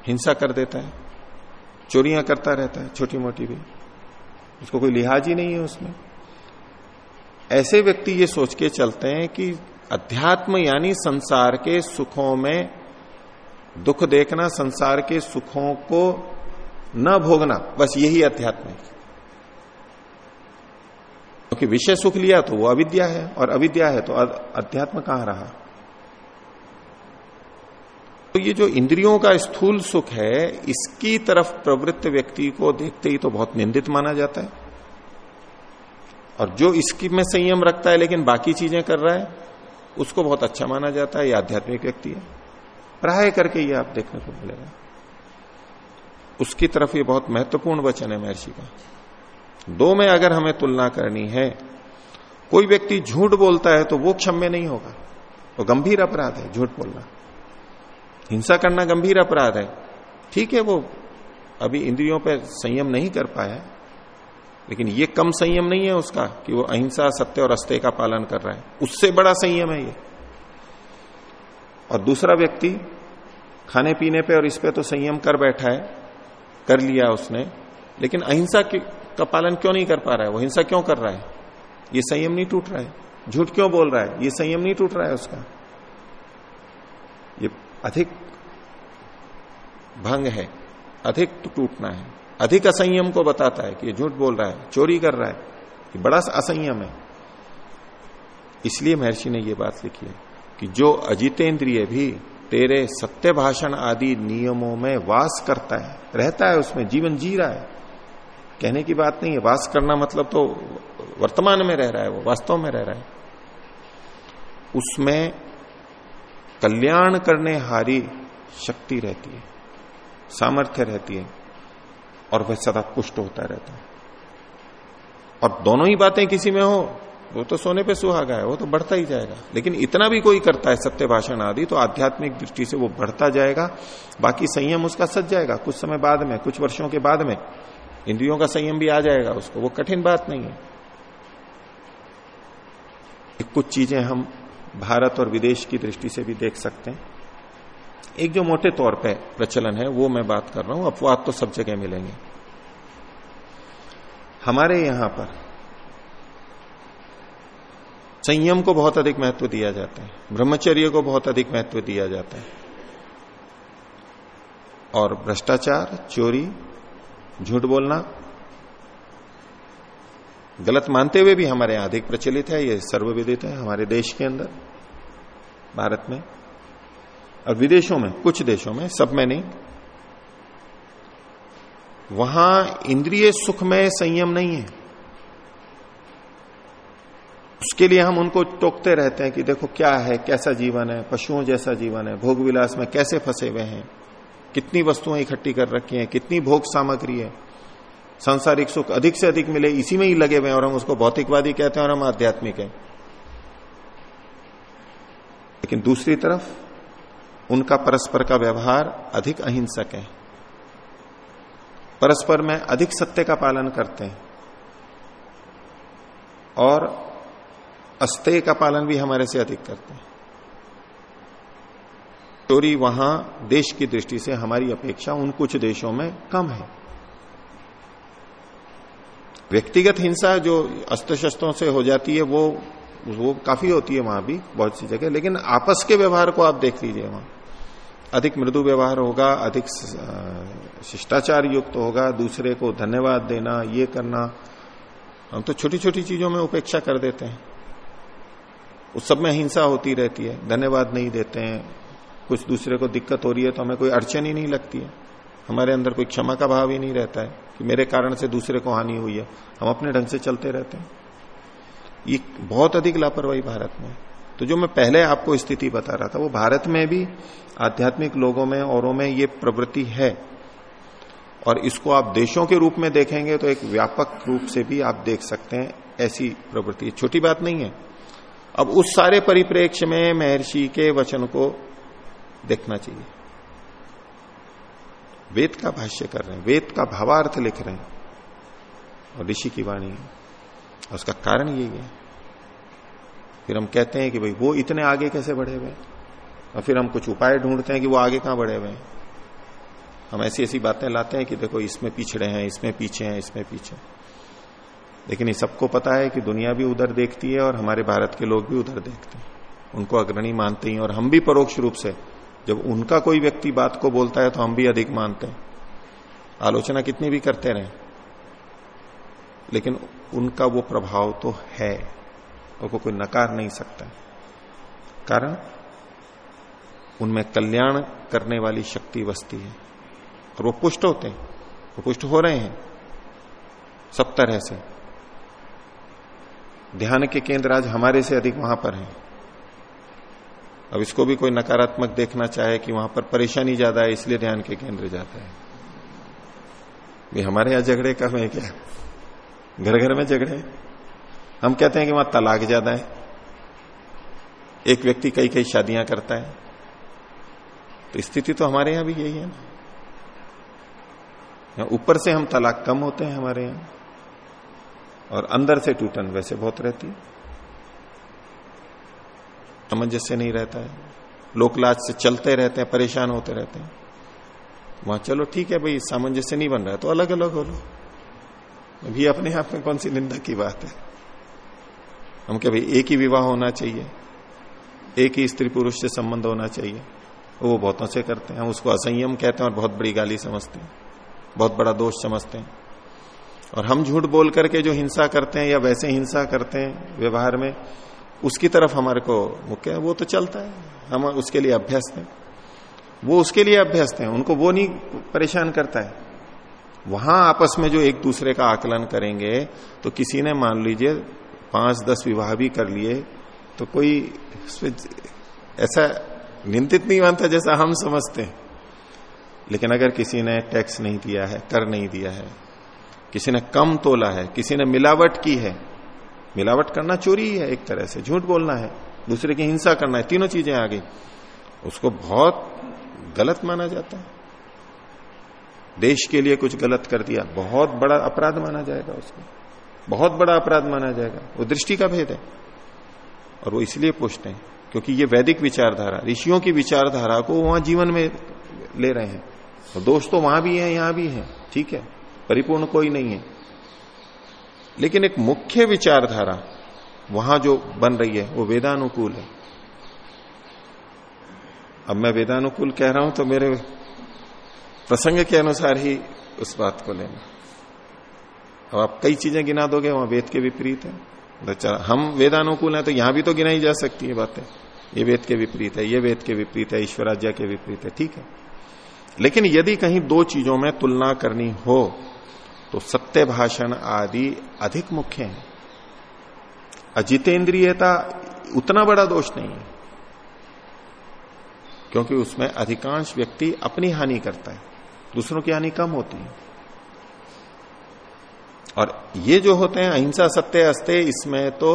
हिंसा कर देता है, चोरियाँ करता रहता है छोटी मोटी भी। उसको कोई लिहाज ही नहीं है उसमें। ऐसे व्यक्ति ये सोच के चलते हैं कि अध्यात्म यानी संसार के सुखों में दुख देखना, संसार के सुखों को न भोगना, बस यही अध्यात्म है। क्योंकि विषय सुख लिया तो वो अविद्या है, और अविद्या है तो अध्यात्म कहाँ रहा? तो ये जो इंद्रियों का स्थूल सुख है, इसकी तरफ़ प्रवृत्त व्यक्ति को देखते ही तो बहुत निंदित माना जाता है। और जो इसकी में संयम रखता है लेकिन बाकी चीज़ें कर रहा है, उसको बहुत अच्छा माना जाता है, ये आध्यात्मिक व्यक्ति है। प्राय करके ये आप देखने को मिलेगा। उसकी तरफ़ ये बहुत महत्वपूर्ण वचन है महर्षि का। दो में अगर हमें तुलना करनी है, कोई व्यक्ति झूठ बोलता है तो वो क्षम्य नहीं होगा। वो तो गंभीर अपराध है, झूठ बोलना। हिंसा करना गंभीर अपराध है। ठीक है, वो अभी इंद्रियों पर संयम नहीं कर पाया लेकिन ये कम संयम नहीं है उसका कि वो अहिंसा, सत्य और अस्त्य का पालन कर रहा है। उससे बड़ा संयम है ये। और दूसरा व्यक्ति खाने पीने पे और इस पे तो संयम कर बैठा है, कर लिया उसने, लेकिन अहिंसा का पालन क्यों नहीं कर पा रहा है? वो हिंसा क्यों कर रहा है? ये संयम नहीं टूट रहा है। झूठ क्यों बोल रहा है? ये संयम नहीं टूट रहा है उसका। ये अधिक भंग है, अधिक टूटना है। अधिक असंयम को बताता है कि ये झूठ बोल रहा है, चोरी कर रहा है। कि बड़ा असंयम है। इसलिए महर्षि ने यह बात लिखी है कि जो अजितेंद्रिय भी तेरे सत्य भाषण आदि नियमों में वास करता है, रहता है, उसमें जीवन जी रहा है कहने की बात नहीं है। वास करना मतलब तो वर्तमान में रह रहा है वो, वास्तव में रह रहा है। उसमें कल्याण करने हारी शक्ति रहती है, सामर्थ्य रहती है, और वह सदा पुष्ट होता रहता है। और दोनों ही बातें किसी में हो, वो तो सोने पे सुहागा है, वो तो बढ़ता ही जाएगा। लेकिन इतना भी कोई करता है सत्य भाषण आदि तो आध्यात्मिक दृष्टि से वो बढ़ता जाएगा, बाकी संयम उसका सज जाएगा। कुछ समय बाद में, कुछ वर्षों के बाद में इंद्रियों का संयम भी आ जाएगा उसको। वो कठिन बात नहीं है। कुछ चीज़ें हम भारत और विदेश की दृष्टि से भी देख सकते हैं। एक जो मोटे तौर पे प्रचलन है, वो मैं बात कर रहा हूँ। अपवाद तो सब जगह मिलेंगे। हमारे यहाँ पर संयम को बहुत अधिक महत्व दिया जाता है। ब्रह्मचर्य को बहुत अधिक महत्व दिया जाता है। और भ्रष्टाचार, चोरी झूठ बोलना। गलत मानते हुए भी हमारे यहाँ अधिक प्रचलित है, ये सर्वविदित है हमारे देश के अंदर, भारत में। और विदेशों में, कुछ देशों में, सब में नहीं। वहाँ इंद्रिय सुख में संयम नहीं है। उसके लिए हम उनको टोकते रहते हैं कि देखो क्या है, कैसा जीवन है, पशुओं जैसा जीवन है, भोग विलास में कैसे फंसे हुए हैं। कितनी वस्तुएँ इकट्ठी कर रखी हैं, कितनी भोग सामग्री है। सांसारिक सुख अधिक से अधिक मिले, इसी में ही लगे हुए और हम उसको भौतिकवादी कहते हैं और हम आध्यात्मिक हैं। लेकिन दूसरी तरफ़, उनका परस्पर का व्यवहार अधिक अहिंसक है। परस्पर में अधिक सत्य का पालन करते हैं। और अस्तेय का पालन भी हमारे से अधिक करते हैं। चोरी वहाँ देश की दृष्टि से हमारी अपेक्षा उन कुछ देशों में कम है। व्यक्तिगत हिंसा जो अस्त्र शस्त्रों से हो जाती है, वो वो काफ़ी होती है वहाँ भी, बहुत सी जगह, लेकिन आपस के व्यवहार को आप देख लीजिए वहाँ। अधिक मृदु व्यवहार होगा, अधिक शिष्टाचार युक्त तो होगा, दूसरे को धन्यवाद देना, ये करना, हम तो छोटी छोटी चीज़ों में उपेक्षा कर देते हैं। उस सब में हिंसा होती रहती है, धन्यवाद नहीं देते हैं कुछ दूसरे को दिक्कत हो रही है तो हमें कोई अड़चन ही नहीं लगती है। हमारे अंदर कोई क्षमा का भाव ही नहीं रहता है कि मेरे कारण से दूसरे को हानि हुई है। हम अपने ढंग से चलते रहते हैं। ये बहुत अधिक लापरवाही भारत में तो जो मैं पहले आपको स्थिति बता रहा था, वो भारत में भी, आध्यात्मिक लोगों में, औरों में ये प्रवृत्ति है। और इसको आप देशों के रूप में देखेंगे तो एक व्यापक रूप से भी आप देख सकते हैं, ऐसी प्रवृत्ति। छोटी बात नहीं है। अब उस सारे परिप्रेक्ष्य में महर्षि के वचन को देखना चाहिए। वेद का भाष्य कर रहे हैं, वेद का भावार्थ लिख रहे हैं। और ऋषि की वाणी है। उसका कारण यही है। फिर हम कहते हैं कि भाई, वो इतने आगे कैसे बढ़े हुए और फिर हम कुछ उपाय ढूंढते हैं कि वो आगे कहाँ बढ़े हुए हैं? हम ऐसी ऐसी बातें लाते हैं कि देखो, इसमें पिछड़े हैं, इसमें पीछे हैं, इसमें पीछे लेकिन ये सबको पता है कि दुनिया भी उधर देखती है और हमारे भारत के लोग भी उधर देखते हैं। उनको अग्रणी मानते हैं और हम भी परोक्ष रूप से जब उनका कोई व्यक्ति बात को बोलता है तो हम भी अधिक मानते हैं। आलोचना कितनी भी करते रहे। लेकिन उनका वो प्रभाव तो है, और कोई नकार नहीं सकता। कारण, उनमें कल्याण करने वाली शक्ति बसती है। और वो पुष्ट होते हैं, वो पुष्ट हो रहे हैं, सब तरह से। ध्यान के केंद्र आज हमारे से अधिक वहाँ पर हैं। अब इसको भी कोई नकारात्मक देखना चाहे कि वहाँ पर परेशानी ज़्यादा है, इसलिए ध्यान के केंद्र जाता है। भी हमारे यहाँ झगड़े कम है क्या? घर घर में झगड़े हम कहते हैं कि वहाँ तलाक ज़्यादा है। एक व्यक्ति कई कई शादियाँ करता है। तो स्थिति तो हमारे यहाँ भी यही है ना। ऊपर से हम तलाक कम होते हैं हमारे यहाँ। और अंदर से टूटन वैसे बहुत रहती है। सामंजस्य नहीं रहता है। लोकलाज से चलते रहते हैं, परेशान होते रहते हैं। वहाँ चलो, ठीक है भाई, सामंजस्य नहीं बन रहा है तो अलग अलग हो लो। अभी अपने आप में कौन सी निंदा की बात है? हम क्या भाई, एक ही विवाह होना चाहिए। एक ही स्त्री पुरुष से संबंध होना चाहिए। वो बहुतों से करते हैं, हम उसको असंयम कहते हैं और बहुत बड़ी गाली समझते हैं। बहुत बड़ा दोष समझते हैं। और हम झूठ बोल करके जो हिंसा करते हैं या वैसे हिंसा करते हैं व्यवहार में उसकी तरफ़ हमारे को मुख्य है, वो तो चलता है। हम उसके लिए अभ्यस्त हैं। वो उसके लिए अभ्यस्त हैं, उनको वो नहीं परेशान करता है। वहाँ आपस में जो एक दूसरे का आकलन करेंगे तो किसी ने मान लीजिए पाँच दस विवाह भी कर लिए तो कोई ऐसा निंदित नहीं मानता जैसा हम समझते हैं। लेकिन अगर किसी ने टैक्स नहीं दिया है, कर नहीं दिया है, किसी ने कम तोला है, किसी ने मिलावट की है मिलावट करना चोरी है एक तरह से झूठ बोलना है, दूसरे की हिंसा करना है, तीनों चीज़ें आ गई। उसको बहुत गलत माना जाता है। देश के लिए कुछ गलत कर दिया, बहुत बड़ा अपराध माना जाएगा उसको। बहुत बड़ा अपराध माना जाएगा। वो दृष्टि का भेद है। और वो इसलिए पूछते हैं, क्योंकि ये वैदिक विचारधारा, ऋषियों की विचारधारा को वहाँ जीवन में ले रहे हैं। और दोष तो वहाँ भी है, यहाँ भी है। ठीक है, परिपूर्ण कोई नहीं है। लेकिन एक मुख्य विचारधारा वहाँ जो बन रही है, वो वेदानुकूल है। अब मैं वेदानुकूल कह रहा हूँ तो मेरे प्रसंग के अनुसार ही उस बात को लेना। अब आप कई चीज़ें गिना दोगे, वहाँ वेद के विपरीत है। तो हम वेदानुकूल हैं तो यहाँ भी तो गिनाई जा सकती है बातें। ये वेद के विपरीत है, ये वेद के विपरीत है, ईश्वराज्य के विपरीत है, ठीक है। लेकिन यदि कहीं दो चीज़ों में तुलना करनी हो तो सत्य भाषण आदि अधिक मुख्य है। अजितेंद्रियता उतना बड़ा दोष नहीं है, क्योंकि उसमें अधिकांश व्यक्ति अपनी हानि करता है, दूसरों की हानि कम होती है। और ये जो होते हैं, अहिंसा सत्य अस्ते, इसमें तो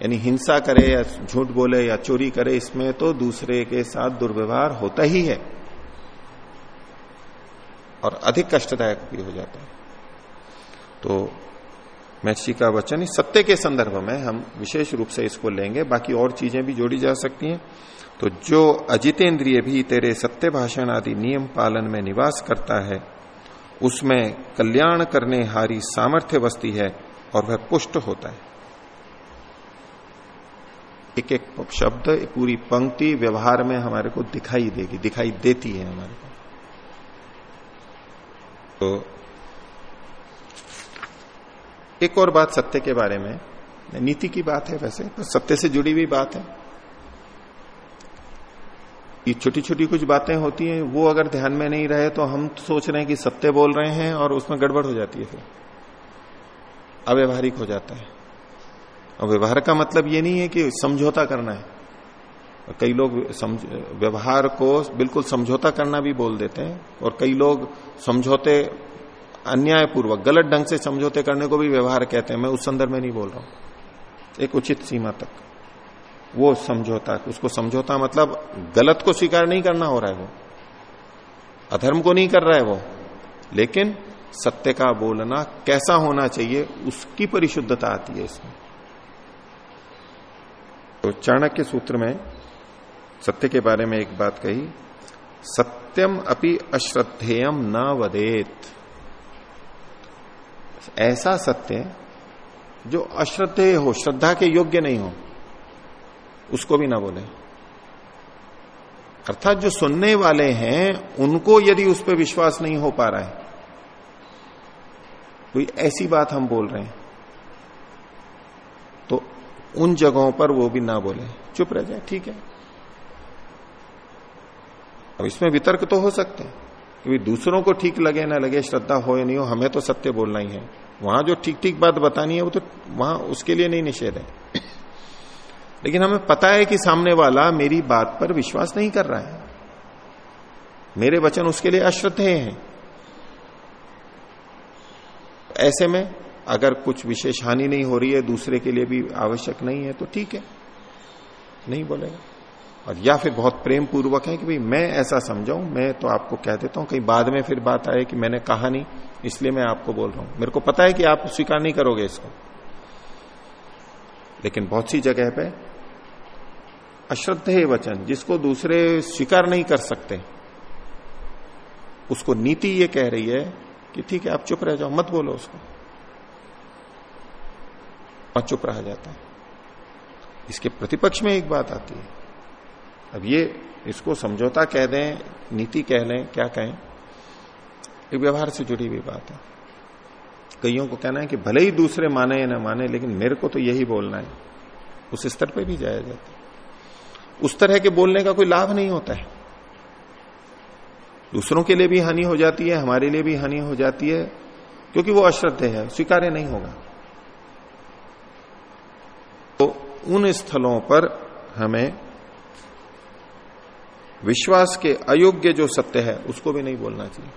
यानी हिंसा करे या झूठ बोले या चोरी करे, इसमें तो दूसरे के साथ दुर्व्यवहार होता ही है। और अधिक कष्टदायक भी हो जाता है। तो महर्षि का वचन सत्य के संदर्भ में हम विशेष रूप से इसको लेंगे, बाकी और चीज़ें भी जोड़ी जा सकती हैं। तो जो अजितेंद्रिय भी तेरे सत्य भाषण आदि नियम पालन में निवास करता है, उसमें कल्याण करने हारी सामर्थ्य बसती है और वह पुष्ट होता है। एक एक शब्द, एक पूरी पंक्ति व्यवहार में हमारे को दिखाई देगी, दिखाई देती है हमारे को। तो एक और बात सत्य के बारे में, नीति की बात है वैसे तो सत्य से जुड़ी हुई बात है। ये छोटी छोटी कुछ बातें होती हैं, वो अगर ध्यान में नहीं रहे तो हम सोच रहे हैं कि सत्य बोल रहे हैं और उसमें गड़बड़ हो जाती है फिर। अव्यवहारिक हो जाता है। और व्यवहार का मतलब ये नहीं है कि समझौता करना है। कई लोग व्यवहार को बिल्कुल समझौता करना भी बोल देते हैं, और कई लोग समझौते अन्याय पूर्वक गलत ढंग से समझौते करने को भी व्यवहार कहते हैं। मैं उस संदर्भ में नहीं बोल रहा हूँ। एक उचित सीमा तक। वो समझौता, उसको समझौता मतलब गलत को स्वीकार नहीं करना हो रहा है वो। अधर्म को नहीं कर रहा है वो। लेकिन सत्य का बोलना कैसा होना चाहिए, उसकी परिशुद्धता आती है इसमें। तो चाणक्य सूत्र में सत्य के बारे में एक बात कही, सत्यम अपि अश्रद्धेयम न वदेत। ऐसा सत्य जो अश्रद्धेय हो, श्रद्धा के योग्य नहीं हो, उसको भी ना बोले। अर्थात जो सुनने वाले हैं, उनको यदि उस पर विश्वास नहीं हो पा रहा है, कोई ऐसी बात हम बोल रहे हैं तो उन जगहों पर वो भी ना बोले। चुप रह जाए, ठीक है। अब इसमें वितर्क तो हो सकते हैं। कि दूसरों को ठीक लगे ना लगे, श्रद्धा हो या नहीं हो, हमें तो सत्य बोलना ही है। वहाँ जो ठीक ठीक बात बतानी है, वो तो वहाँ उसके लिए नहीं निषेध है। लेकिन हमें पता है कि सामने वाला मेरी बात पर विश्वास नहीं कर रहा है। मेरे वचन उसके लिए अश्रद्धेय हैं। ऐसे में अगर कुछ विशेष हानि नहीं हो रही है, दूसरे के लिए भी आवश्यक नहीं है तो ठीक है। नहीं बोलेगा। और या फिर बहुत प्रेम पूर्वक है कि भाई मैं ऐसा समझाऊं, मैं तो आपको कह देता हूँ, कहीं बाद में फिर बात आए कि मैंने कहा नहीं, इसलिए मैं आपको बोल रहा हूँ। मेरे को पता है कि आप स्वीकार नहीं करोगे इसको। लेकिन बहुत सी जगह पे अश्रद्धेय वचन, जिसको दूसरे स्वीकार नहीं कर सकते, उसको नीति ये कह रही है कि ठीक है, आप चुप रह जाओ, मत बोलो उसको। और चुप रहा जाता है। इसके प्रतिपक्ष में एक बात आती है। अब ये, इसको समझौता कह दें, नीति कह लें, क्या कहें? एक व्यवहार से जुड़ी हुई बात है। कईयों को कहना है कि भले ही दूसरे माने या ना माने, लेकिन मेरे को तो यही बोलना है। उस स्तर पर भी जाया जाता है। उस तरह के बोलने का कोई लाभ नहीं होता है। दूसरों के लिए भी हानि हो जाती है, हमारे लिए भी हानि हो जाती है, क्योंकि वो अश्रद्धे है, स्वीकार्य नहीं होगा। तो उन स्थलों पर हमें विश्वास के अयोग्य जो सत्य है, उसको भी नहीं बोलना चाहिए।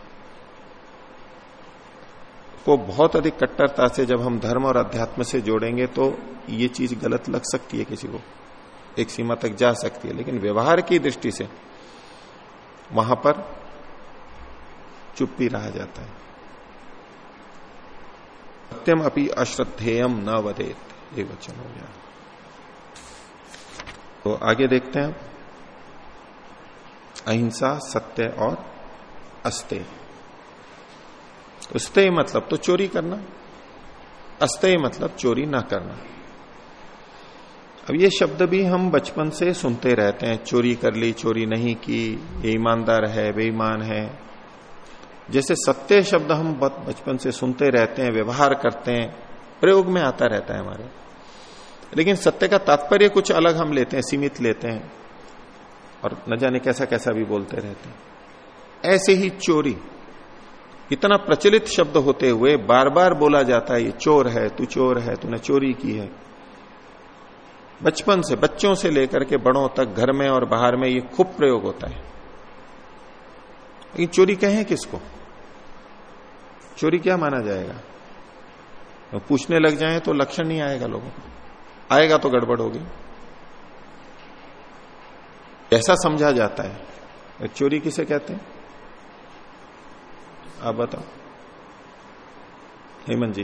को बहुत अधिक कट्टरता से जब हम धर्म और अध्यात्म से जोड़ेंगे तो ये चीज़ गलत लग सकती है किसी को। एक सीमा तक जा सकती है, लेकिन व्यवहार की दृष्टि से वहाँ पर चुप भी रहा जाता है। सत्यम अपनी अश्रद्धेयम न वदेत, ये वचन हो गया। तो आगे देखते हैं। अहिंसा, सत्य और अस्तेय अस्तेय मतलब तो चोरी करना अस्तेय मतलब चोरी ना करना। अब ये शब्द भी हम बचपन से सुनते रहते हैं, चोरी कर ली, चोरी नहीं की ये ईमानदार है, बेईमान है। जैसे सत्य शब्द हम बचपन से सुनते रहते हैं, व्यवहार करते हैं, प्रयोग में आता रहता है हमारे। लेकिन सत्य का तात्पर्य कुछ अलग हम लेते हैं, सीमित लेते हैं। और न जाने कैसा कैसा भी बोलते रहते हैं। ऐसे ही चोरी। इतना प्रचलित शब्द होते हुए बार बार बोला जाता है, ये चोर है, तू चोर है, तूने चोरी की है। बचपन से, बच्चों से लेकर के बड़ों तक घर में और बाहर में ये खूब प्रयोग होता है। लेकिन चोरी कहें किसको? चोरी क्या माना जाएगा? तो पूछने लग जाए तो लक्षण नहीं आएगा लोगों को। आएगा तो गड़बड़ होगी। ऐसा समझा जाता है। चोरी किसे कहते हैं? आप बताओ। हेमंत जी।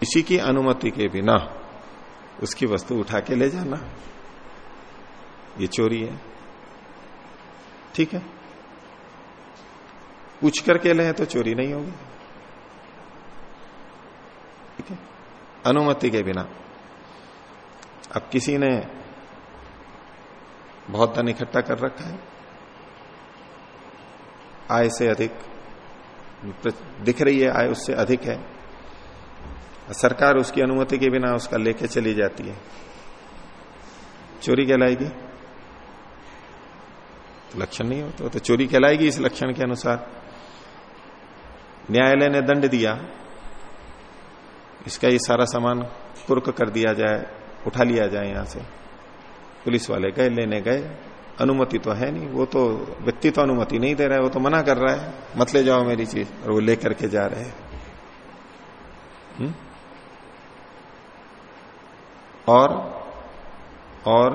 किसी की अनुमति के बिना उसकी वस्तु उठा के ले जाना। ये चोरी है। ठीक है। पूछ करके ले तो चोरी नहीं होगी। ठीक है। अनुमति के बिना। अब किसी ने बहुत धन इकट्ठा कर रखा है। आय से अधिक दिख रही है, आय उससे अधिक है। सरकार उसकी अनुमति के बिना उसका लेके चली जाती है। चोरी कहलाएगी? तो लक्षण नहीं होता तो चोरी कहलाएगी इस लक्षण के अनुसार। न्यायालय ने दंड दिया। इसका ये सारा सामान कुर्क कर दिया जाए, उठा लिया जाए यहाँ से। पुलिस वाले गए, लेने गए। अनुमति तो है नहीं। वो तो व्यक्ति तो अनुमति नहीं दे रहा है, वो तो मना कर रहा है। मत ले जाओ मेरी चीज़। और वो लेकर के जा रहे हैं? और और,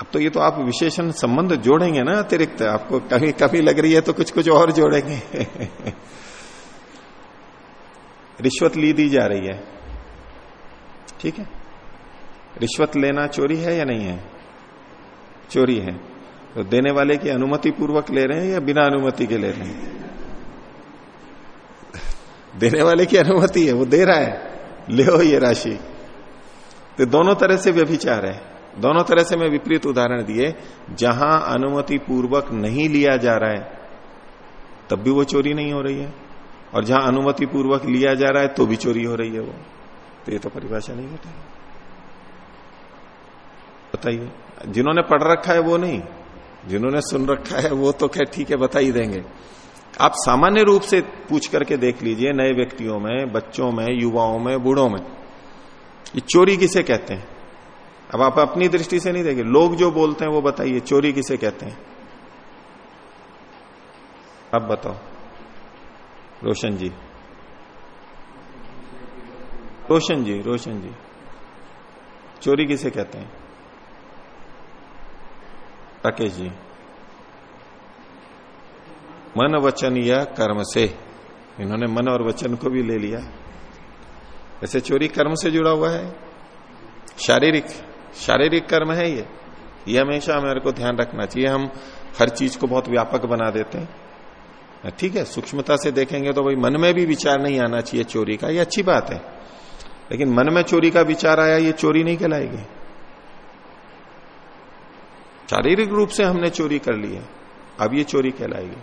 अब तो ये तो आप विशेषण संबंध जोड़ेंगे ना अतिरिक्त। आपको कभी कभी लग रही है तो कुछ कुछ और जोड़ेंगे। रिश्वत ली दी जा रही है। ठीक है? रिश्वत लेना चोरी है या नहीं है? चोरी है। तो देने वाले की अनुमति पूर्वक ले रहे हैं या बिना अनुमति के ले रहे हैं? देने वाले की अनुमति है, वो दे रहा है। ले हो ये राशि। तो दोनों तरह से व्यभिचार है। दोनों तरह से मैं विपरीत उदाहरण दिए। जहाँ अनुमति पूर्वक नहीं लिया जा रहा है, तब भी वो चोरी नहीं हो रही है। और जहाँ अनुमति पूर्वक लिया जा रहा है तो भी चोरी हो रही है वो। तो ये तो परिभाषा नहीं घटेगी। बताइए। जिन्होंने पढ़ रखा है वो नहीं। जिन्होंने सुन रखा है वो तो खैर ठीक है, बता ही देंगे। आप सामान्य रूप से पूछ करके देख लीजिए नए व्यक्तियों में, बच्चों में, युवाओं में, बूढ़ों में। ये चोरी किसे कहते हैं? अब आप अपनी दृष्टि से नहीं देखें। लोग जो बोलते हैं वो बताइए, चोरी किसे कहते हैं? अब बताओ। रोशन जी। रोशन जी रोशन जी। चोरी किसे कहते हैं? राकेश जी। मन वचन या कर्म से। इन्होंने मन और वचन को भी ले लिया। वैसे चोरी कर्म से जुड़ा हुआ है। शारीरिक शारीरिक कर्म है ये। ये हमेशा हमारे को ध्यान रखना चाहिए। हम हर चीज़ को बहुत व्यापक बना देते हैं। ठीक है, सूक्ष्मता से देखेंगे तो भाई मन में भी विचार नहीं आना चाहिए चोरी का। ये अच्छी बात है। लेकिन मन में चोरी का विचार आया, ये चोरी नहीं कहलाएगी। शारीरिक रूप से हमने चोरी कर ली है। अब ये चोरी कहलाएगी।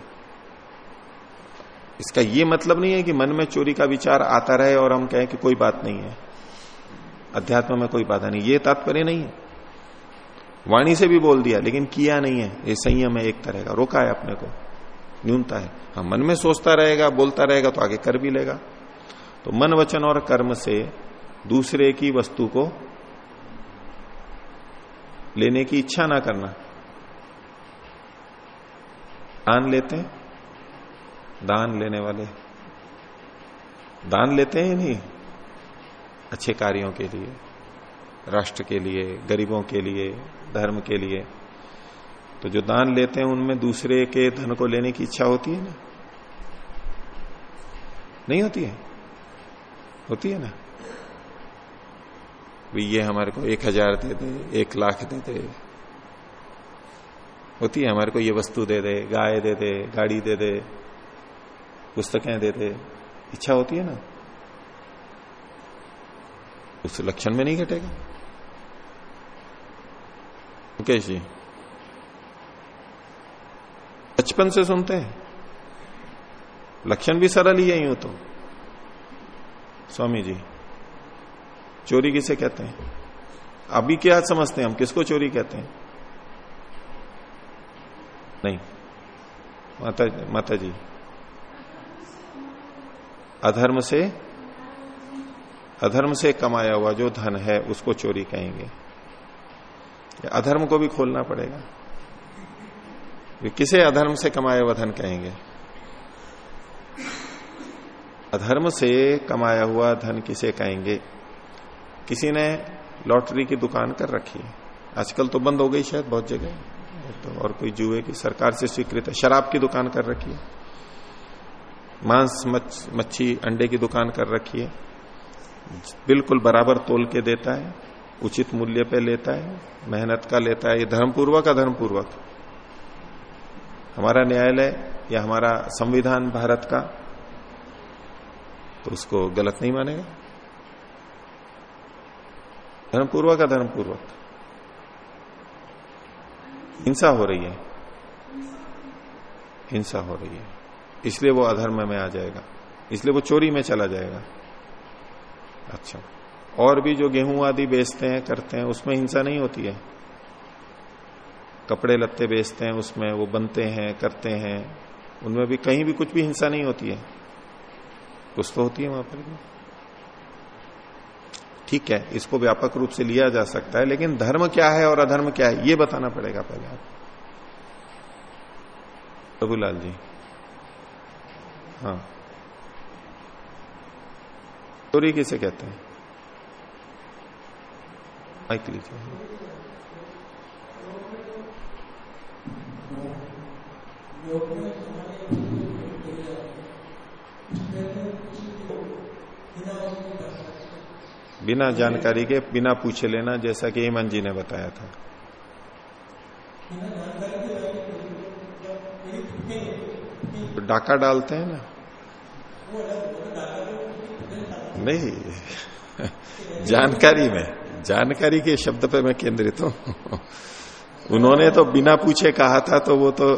इसका ये मतलब नहीं है कि मन में चोरी का विचार आता रहे और हम कहें कि कोई बात नहीं है। अध्यात्म में कोई बाधा नहीं। ये तात्पर्य नहीं है। वाणी से भी बोल दिया लेकिन किया नहीं है। ये संयम है एक तरह का। रोका है अपने को। न्यूनता है। हम हाँ, मन में सोचता रहेगा बोलता रहेगा तो आगे कर भी लेगा। तो मन वचन और कर्म से दूसरे की वस्तु को लेने की इच्छा ना करना। दान लेते हैं? दान लेने वाले। दान लेते हैं नहीं? अच्छे कार्यों के लिए, राष्ट्र के लिए, गरीबों के लिए, धर्म के लिए। तो जो दान लेते हैं, उनमें दूसरे के धन को लेने की इच्छा होती है ना? नहीं होती है? होती है ना? भी ये हमारे को एक हज़ार दे दे, एक लाख दे दे। होती है हमारे को ये वस्तु दे दे, गाय दे दे, गाड़ी दे दे, पुस्तकें दे दे। इच्छा होती है ना? उस लक्षण में नहीं घटेगा। मुकेश जी, बचपन से सुनते हैं। लक्षण भी सरल ही है यूँ तो। स्वामी जी चोरी किसे कहते हैं? अभी क्या समझते हैं हम? किसको चोरी कहते हैं? नहीं। माता माता जी अधर्म से अधर्म से कमाया हुआ जो धन है, उसको चोरी कहेंगे। अधर्म को भी खोलना पड़ेगा। किसे अधर्म से कमाया हुआ धन कहेंगे? अधर्म से कमाया हुआ धन किसे कहेंगे? किसी ने लॉटरी की दुकान कर रखी है। आजकल तो बंद हो गई शायद बहुत जगह। तो और कोई जुए की सरकार से स्वीकृत है। शराब की दुकान कर रखी है। मांस, मच्छी अंडे की दुकान कर रखी है। बिल्कुल बराबर तोल के देता है। उचित मूल्य पे लेता है। मेहनत का लेता है। ये धर्मपूर्वक अधर्मपूर्वक हमारा न्यायालय या हमारा संविधान भारत का तो उसको गलत नहीं मानेगा। धर्मपूर्वक अधर्मपूर्वक हिंसा हो रही है। हिंसा हो रही है। इसलिए वो अधर्म में आ जाएगा। इसलिए वो चोरी में चला जाएगा। अच्छा। और भी जो गेहूँ आदि बेचते हैं, करते हैं, उसमें हिंसा नहीं होती है? कपड़े लत्ते बेचते हैं, उसमें वो बनते हैं, करते हैं, उनमें भी कहीं भी कुछ भी हिंसा नहीं होती है। कुछ तो होती है वहाँ पर भी। ठीक है, इसको व्यापक रूप से लिया जा सकता है, लेकिन धर्म क्या है और अधर्म क्या है, ये बताना पड़ेगा पहले आप प्रभुलाल जी। हाँ। चोरी किसे कहते हैं? माइक लीजिए। बिना जानकारी के, बिना पूछे लेना, जैसा कि हेमंत जी ने बताया था। तो डाका डालते हैं ना? नहीं। जानकारी में, जानकारी के शब्द पे मैं केंद्रित हूँ। उन्होंने तो बिना पूछे कहा था तो वो तो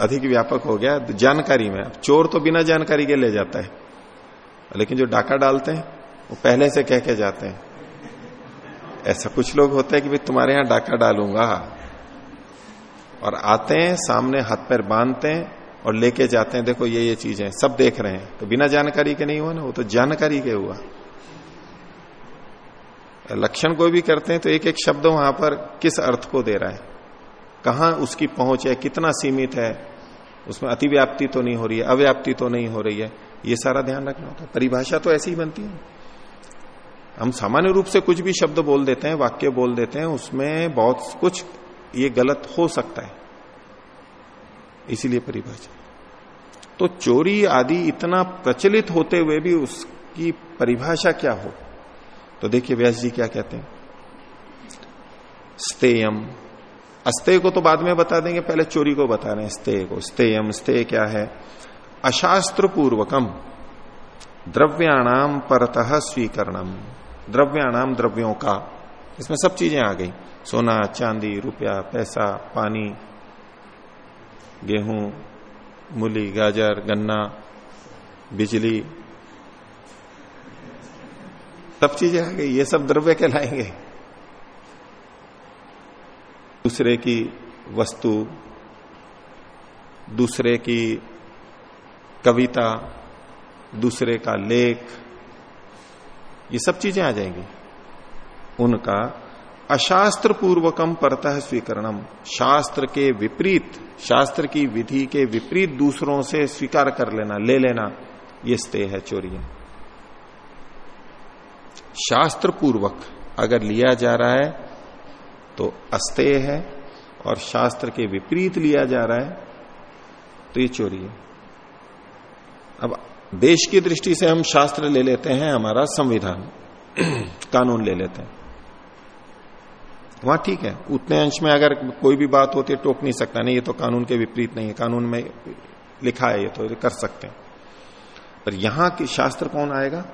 अधिक व्यापक हो गया। जानकारी में चोर तो बिना जानकारी के ले जाता है। लेकिन जो डाका डालते हैं वो पहले से कह के जाते हैं। ऐसा कुछ लोग होते हैं कि भाई तुम्हारे यहाँ डाका डालूँगा। और आते हैं, सामने हाथ पैर बांधते हैं और लेके जाते हैं, देखो ये ये चीज़ें सब देख रहे हैं। तो बिना जानकारी के नहीं हुआ ना, वो तो जानकारी के हुआ। लक्षण कोई भी करते हैं तो एक एक शब्द वहाँ पर किस अर्थ को दे रहा है? कहा उसकी पहुँच है? कितना सीमित है? उसमें अतिव्याप्ति तो नहीं हो रही है, अव्याप्ति तो नहीं हो रही है। ये सारा ध्यान रखना होता है। परिभाषा तो ऐसी ही बनती है। हम सामान्य रूप से कुछ भी शब्द बोल देते हैं, वाक्य बोल देते हैं, उसमें बहुत कुछ ये गलत हो सकता है। इसीलिए परिभाषा। तो चोरी आदि इतना प्रचलित होते हुए भी उसकी परिभाषा क्या हो? तो देखिए व्यास जी क्या कहते हैं। स्तेयम। अस्तेय को तो बाद में बता देंगे, पहले चोरी को बता रहे हैं, स्तेय को। स्तेयम, स्तेय क्या है? अशास्त्र पूर्वकम द्रव्याणाम परतः स्वीकरणम। द्रव्याणाम द्रव्यों का। इसमें सब चीज़ें आ गई। सोना, चांदी, रुपया, पैसा, पानी, गेहूँ, मूली, गाजर, गन्ना, बिजली, सब चीज़ें आ गई। ये सब द्रव्य कहलाएँगे। दूसरे की वस्तु, दूसरे की कविता, दूसरे का लेख ये सब चीज़ें आ जाएँगी। उनका अशास्त्र पूर्वकम परतः स्वीकरणम शास्त्र के विपरीत, शास्त्र की विधि के विपरीत दूसरों से स्वीकार कर लेना, ले लेना, ये स्ते है चोरी शास्त्र पूर्वक अगर लिया जा रहा है तो अस्तेय है, और शास्त्र के विपरीत लिया जा रहा है तो ये चोरी है। अब देश की दृष्टि से हम शास्त्र ले लेते हैं, हमारा संविधान, कानून ले लेते हैं। वहाँ ठीक है, उतने अंश में अगर कोई भी बात होती है, टोक नहीं सकता, नहीं, ये तो कानून के विपरीत नहीं है, कानून में लिखा है, ये तो कर सकते हैं। पर यहाँ की शास्त्र कौन आएगा?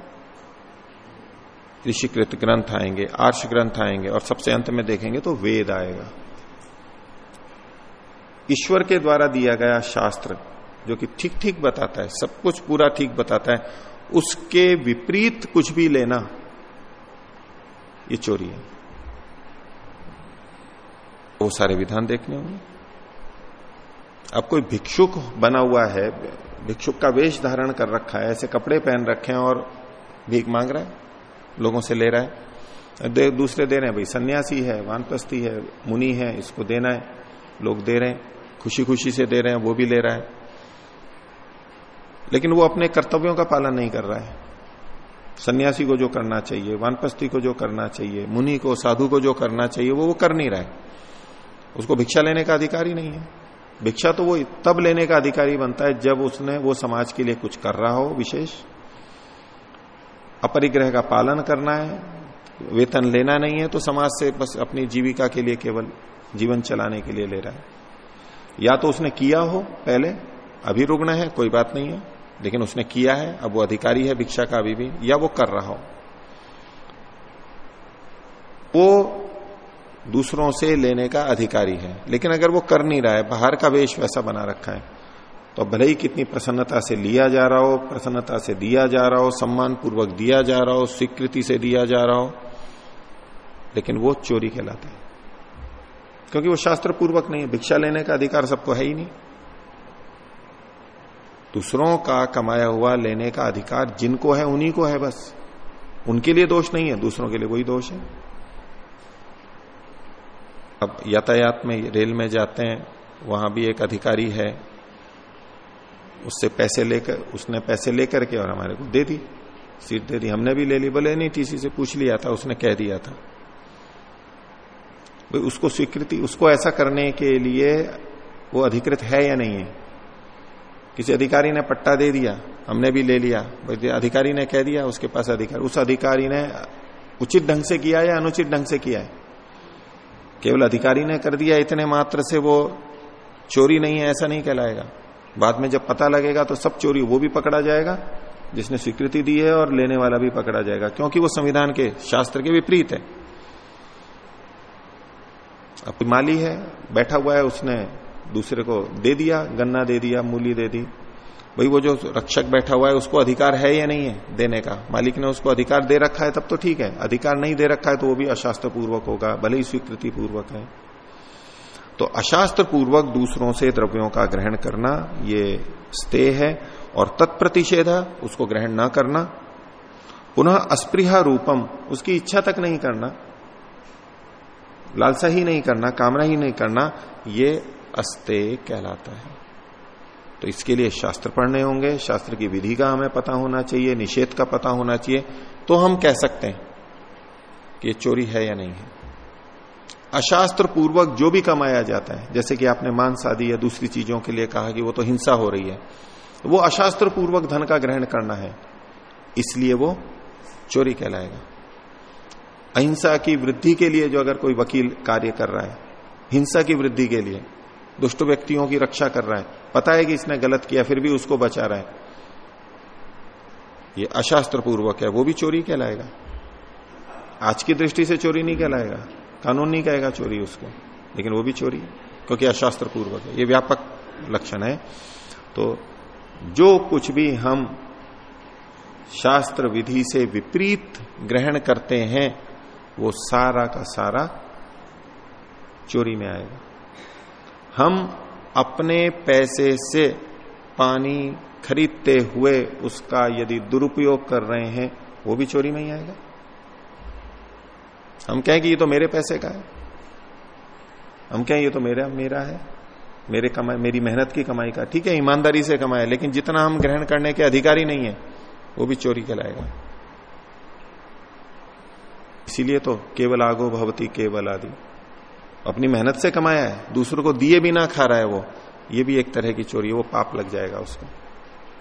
ऋषिकृत ग्रंथ आएँगे, आर्ष ग्रंथ आएँगे, और सबसे अंत में देखेंगे तो वेद आएगा। ईश्वर के द्वारा दिया गया शास्त्र जो कि ठीक ठीक बताता है सब कुछ पूरा ठीक बताता है उसके विपरीत कुछ भी लेना ये चोरी है। वो सारे विधान देखने होंगे। अब कोई भिक्षुक बना हुआ है भिक्षुक का वेश धारण कर रखा है ऐसे कपड़े पहन रखे हैं और भीख मांग रहा है लोगों से ले रहा है। दे, दूसरे दे रहे हैं भाई सन्यासी है वानप्रस्थी है मुनि है इसको देना है लोग दे रहे हैं खुशी खुशी से दे रहे हैं वो भी ले रहा है। लेकिन वो अपने कर्तव्यों का पालन नहीं कर रहा है। सन्यासी को जो करना चाहिए वानप्रस्थी को जो करना चाहिए, मुनि को, साधु को जो करना चाहिए, वो वो कर नहीं रहा है। उसको भिक्षा लेने का अधिकार ही नहीं है। भिक्षा तो वो तब लेने का अधिकारी बनता है जब उसने वो समाज के लिए कुछ कर रहा हो विशेष। अपरिग्रह का पालन करना है, वेतन लेना नहीं है तो समाज से बस अपनी जीविका के लिए केवल जीवन चलाने के लिए ले रहा है। या तो उसने किया हो पहले, अभी रुग्ण है, कोई बात नहीं है। लेकिन उसने किया है, अब वो अधिकारी है, भिक्षा का अभी भी, या वो कर रहा हो। वो दूसरों से लेने का अधिकारी है, लेकिन अगर वो कर नहीं रहा है, बाहर का वेश वैसा बना रखा है तो भले ही कितनी प्रसन्नता से लिया जा रहा हो, प्रसन्नता से दिया जा रहा हो सम्मान पूर्वक दिया जा रहा हो, स्वीकृति से दिया जा रहा हो, लेकिन वो चोरी कहलाता है। क्योंकि वो शास्त्र पूर्वक नहीं है, भिक्षा लेने का अधिकार सबको है ही नहीं। दूसरों का कमाया हुआ लेने का अधिकार जिनको है, उन्हीं को है बस। उनके लिए दोष नहीं है, दूसरों के लिए वही दोष है। अब यातायात में, रेल में जाते हैं, वहाँ भी एक अधिकारी है। उससे पैसे लेकर, उसने पैसे लेकर के और हमारे को दे दी। सीट दे दी, हमने भी ले ली, बोले, नहीं, टीसी से पूछ लिया था, उसने कह दिया था। भाई, उसको स्वीकृति, उसको ऐसा करने के लिए वो अधिकृत है या नहीं है? किसी अधिकारी ने पट्टा दे दिया, हमने भी ले लिया। अधिकारी ने कह दिया, उसके पास अधिकार उस अधिकारी ने उचित ढंग से किया या अनुचित ढंग से किया? है केवल अधिकारी ने कर दिया, इतने मात्र से वो चोरी नहीं है, ऐसा नहीं कहलाएगा। बाद में जब पता लगेगा तो सब चोरी, वो भी पकड़ा जाएगा, जिसने स्वीकृति दी है और लेने वाला भी पकड़ा जाएगा, क्योंकि वो संविधान के शास्त्र के विपरीत है। अब माली है, बैठा हुआ है, उसने दूसरे को दे दिया, गन्ना दे दिया, मूली दे दी। भाई वो जो रक्षक बैठा हुआ है, उसको अधिकार है या नहीं है देने का? मालिक ने उसको अधिकार दे रखा है, तब तो ठीक है। अधिकार नहीं दे रखा है तो वो भी अशास्त्र पूर्वक होगा, भले ही स्वीकृति पूर्वक है। तो अशास्त्र पूर्वक दूसरों से द्रव्यों का ग्रहण करना, ये स्ते है, और तत्प्रतिषेध उसको ग्रहण ना करना। पुनः अस्पृहा रूपम, उसकी इच्छा तक नहीं करना। लालसा ही नहीं करना, कामना ही नहीं करना, ये अस्ते कहलाता है। तो इसके लिए शास्त्र पढ़ने होंगे, शास्त्र की विधि का हमें पता होना चाहिए, निषेध का पता होना चाहिए तो हम कह सकते हैं कि ये चोरी है या नहीं है। अशास्त्र पूर्वक जो भी कमाया जाता है, जैसे कि आपने मांस आदि या दूसरी चीज़ों के लिए कहा कि वो तो हिंसा हो रही है, वो अशास्त्र पूर्वक धन का ग्रहण करना है, इसलिए वो चोरी कहलाएगा। अहिंसा की वृद्धि के लिए जो अगर कोई वकील कार्य कर रहा है, हिंसा की वृद्धि के लिए दुष्ट व्यक्तियों की रक्षा कर रहा है। पता है कि इसने गलत किया, फिर भी उसको बचा रहा है। ये अशास्त्र पूर्वक है, वो भी चोरी कहलाएगा। आज की दृष्टि से चोरी नहीं कहलाएगा। कानून नहीं कहेगा चोरी उसको, लेकिन वो भी चोरी है, क्योंकि अशास्त्र पूर्वक है। ये व्यापक लक्षण है। तो जो कुछ भी हम शास्त्र विधि से विपरीत ग्रहण करते हैं, वो सारा का सारा चोरी में आएगा। हम अपने पैसे से पानी खरीदते हुए उसका यदि दुरुपयोग कर रहे हैं, वो भी चोरी में ही आएगा। हम कहें कि ये तो मेरे पैसे का है। हम कहें ये तो मेरा मेरा है। मेरे कमाई, मेरी मेहनत की कमाई का, ठीक है, ईमानदारी से कमाए लेकिन जितना हम ग्रहण करने के अधिकारी नहीं है, वो भी चोरी कहलाएगा इसीलिए तो केवल आगो भवती, केवल आदि। अपनी मेहनत से कमाया है, दूसरों को दिए भी ना खा रहा है वो, ये भी एक तरह की चोरी है, वो पाप लग जाएगा उसको।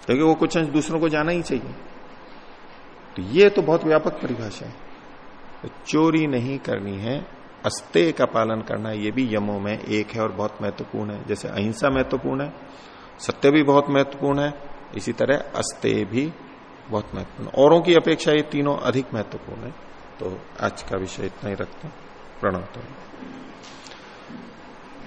क्योंकि वो कुछ अंश दूसरों को जाना ही चाहिए। तो ये तो बहुत व्यापक परिभाषा है। तो चोरी नहीं करनी है, अस्ते का पालन करना, ये भी यमों में एक है और बहुत महत्वपूर्ण है। जैसे अहिंसा महत्वपूर्ण है, सत्य भी बहुत महत्वपूर्ण है, इसी तरह अस्ते भी बहुत महत्वपूर्ण औरों की अपेक्षा ये तीनों अधिक महत्वपूर्ण है। तो आज का विषय इतना ही रखते हैं। प्रणव तो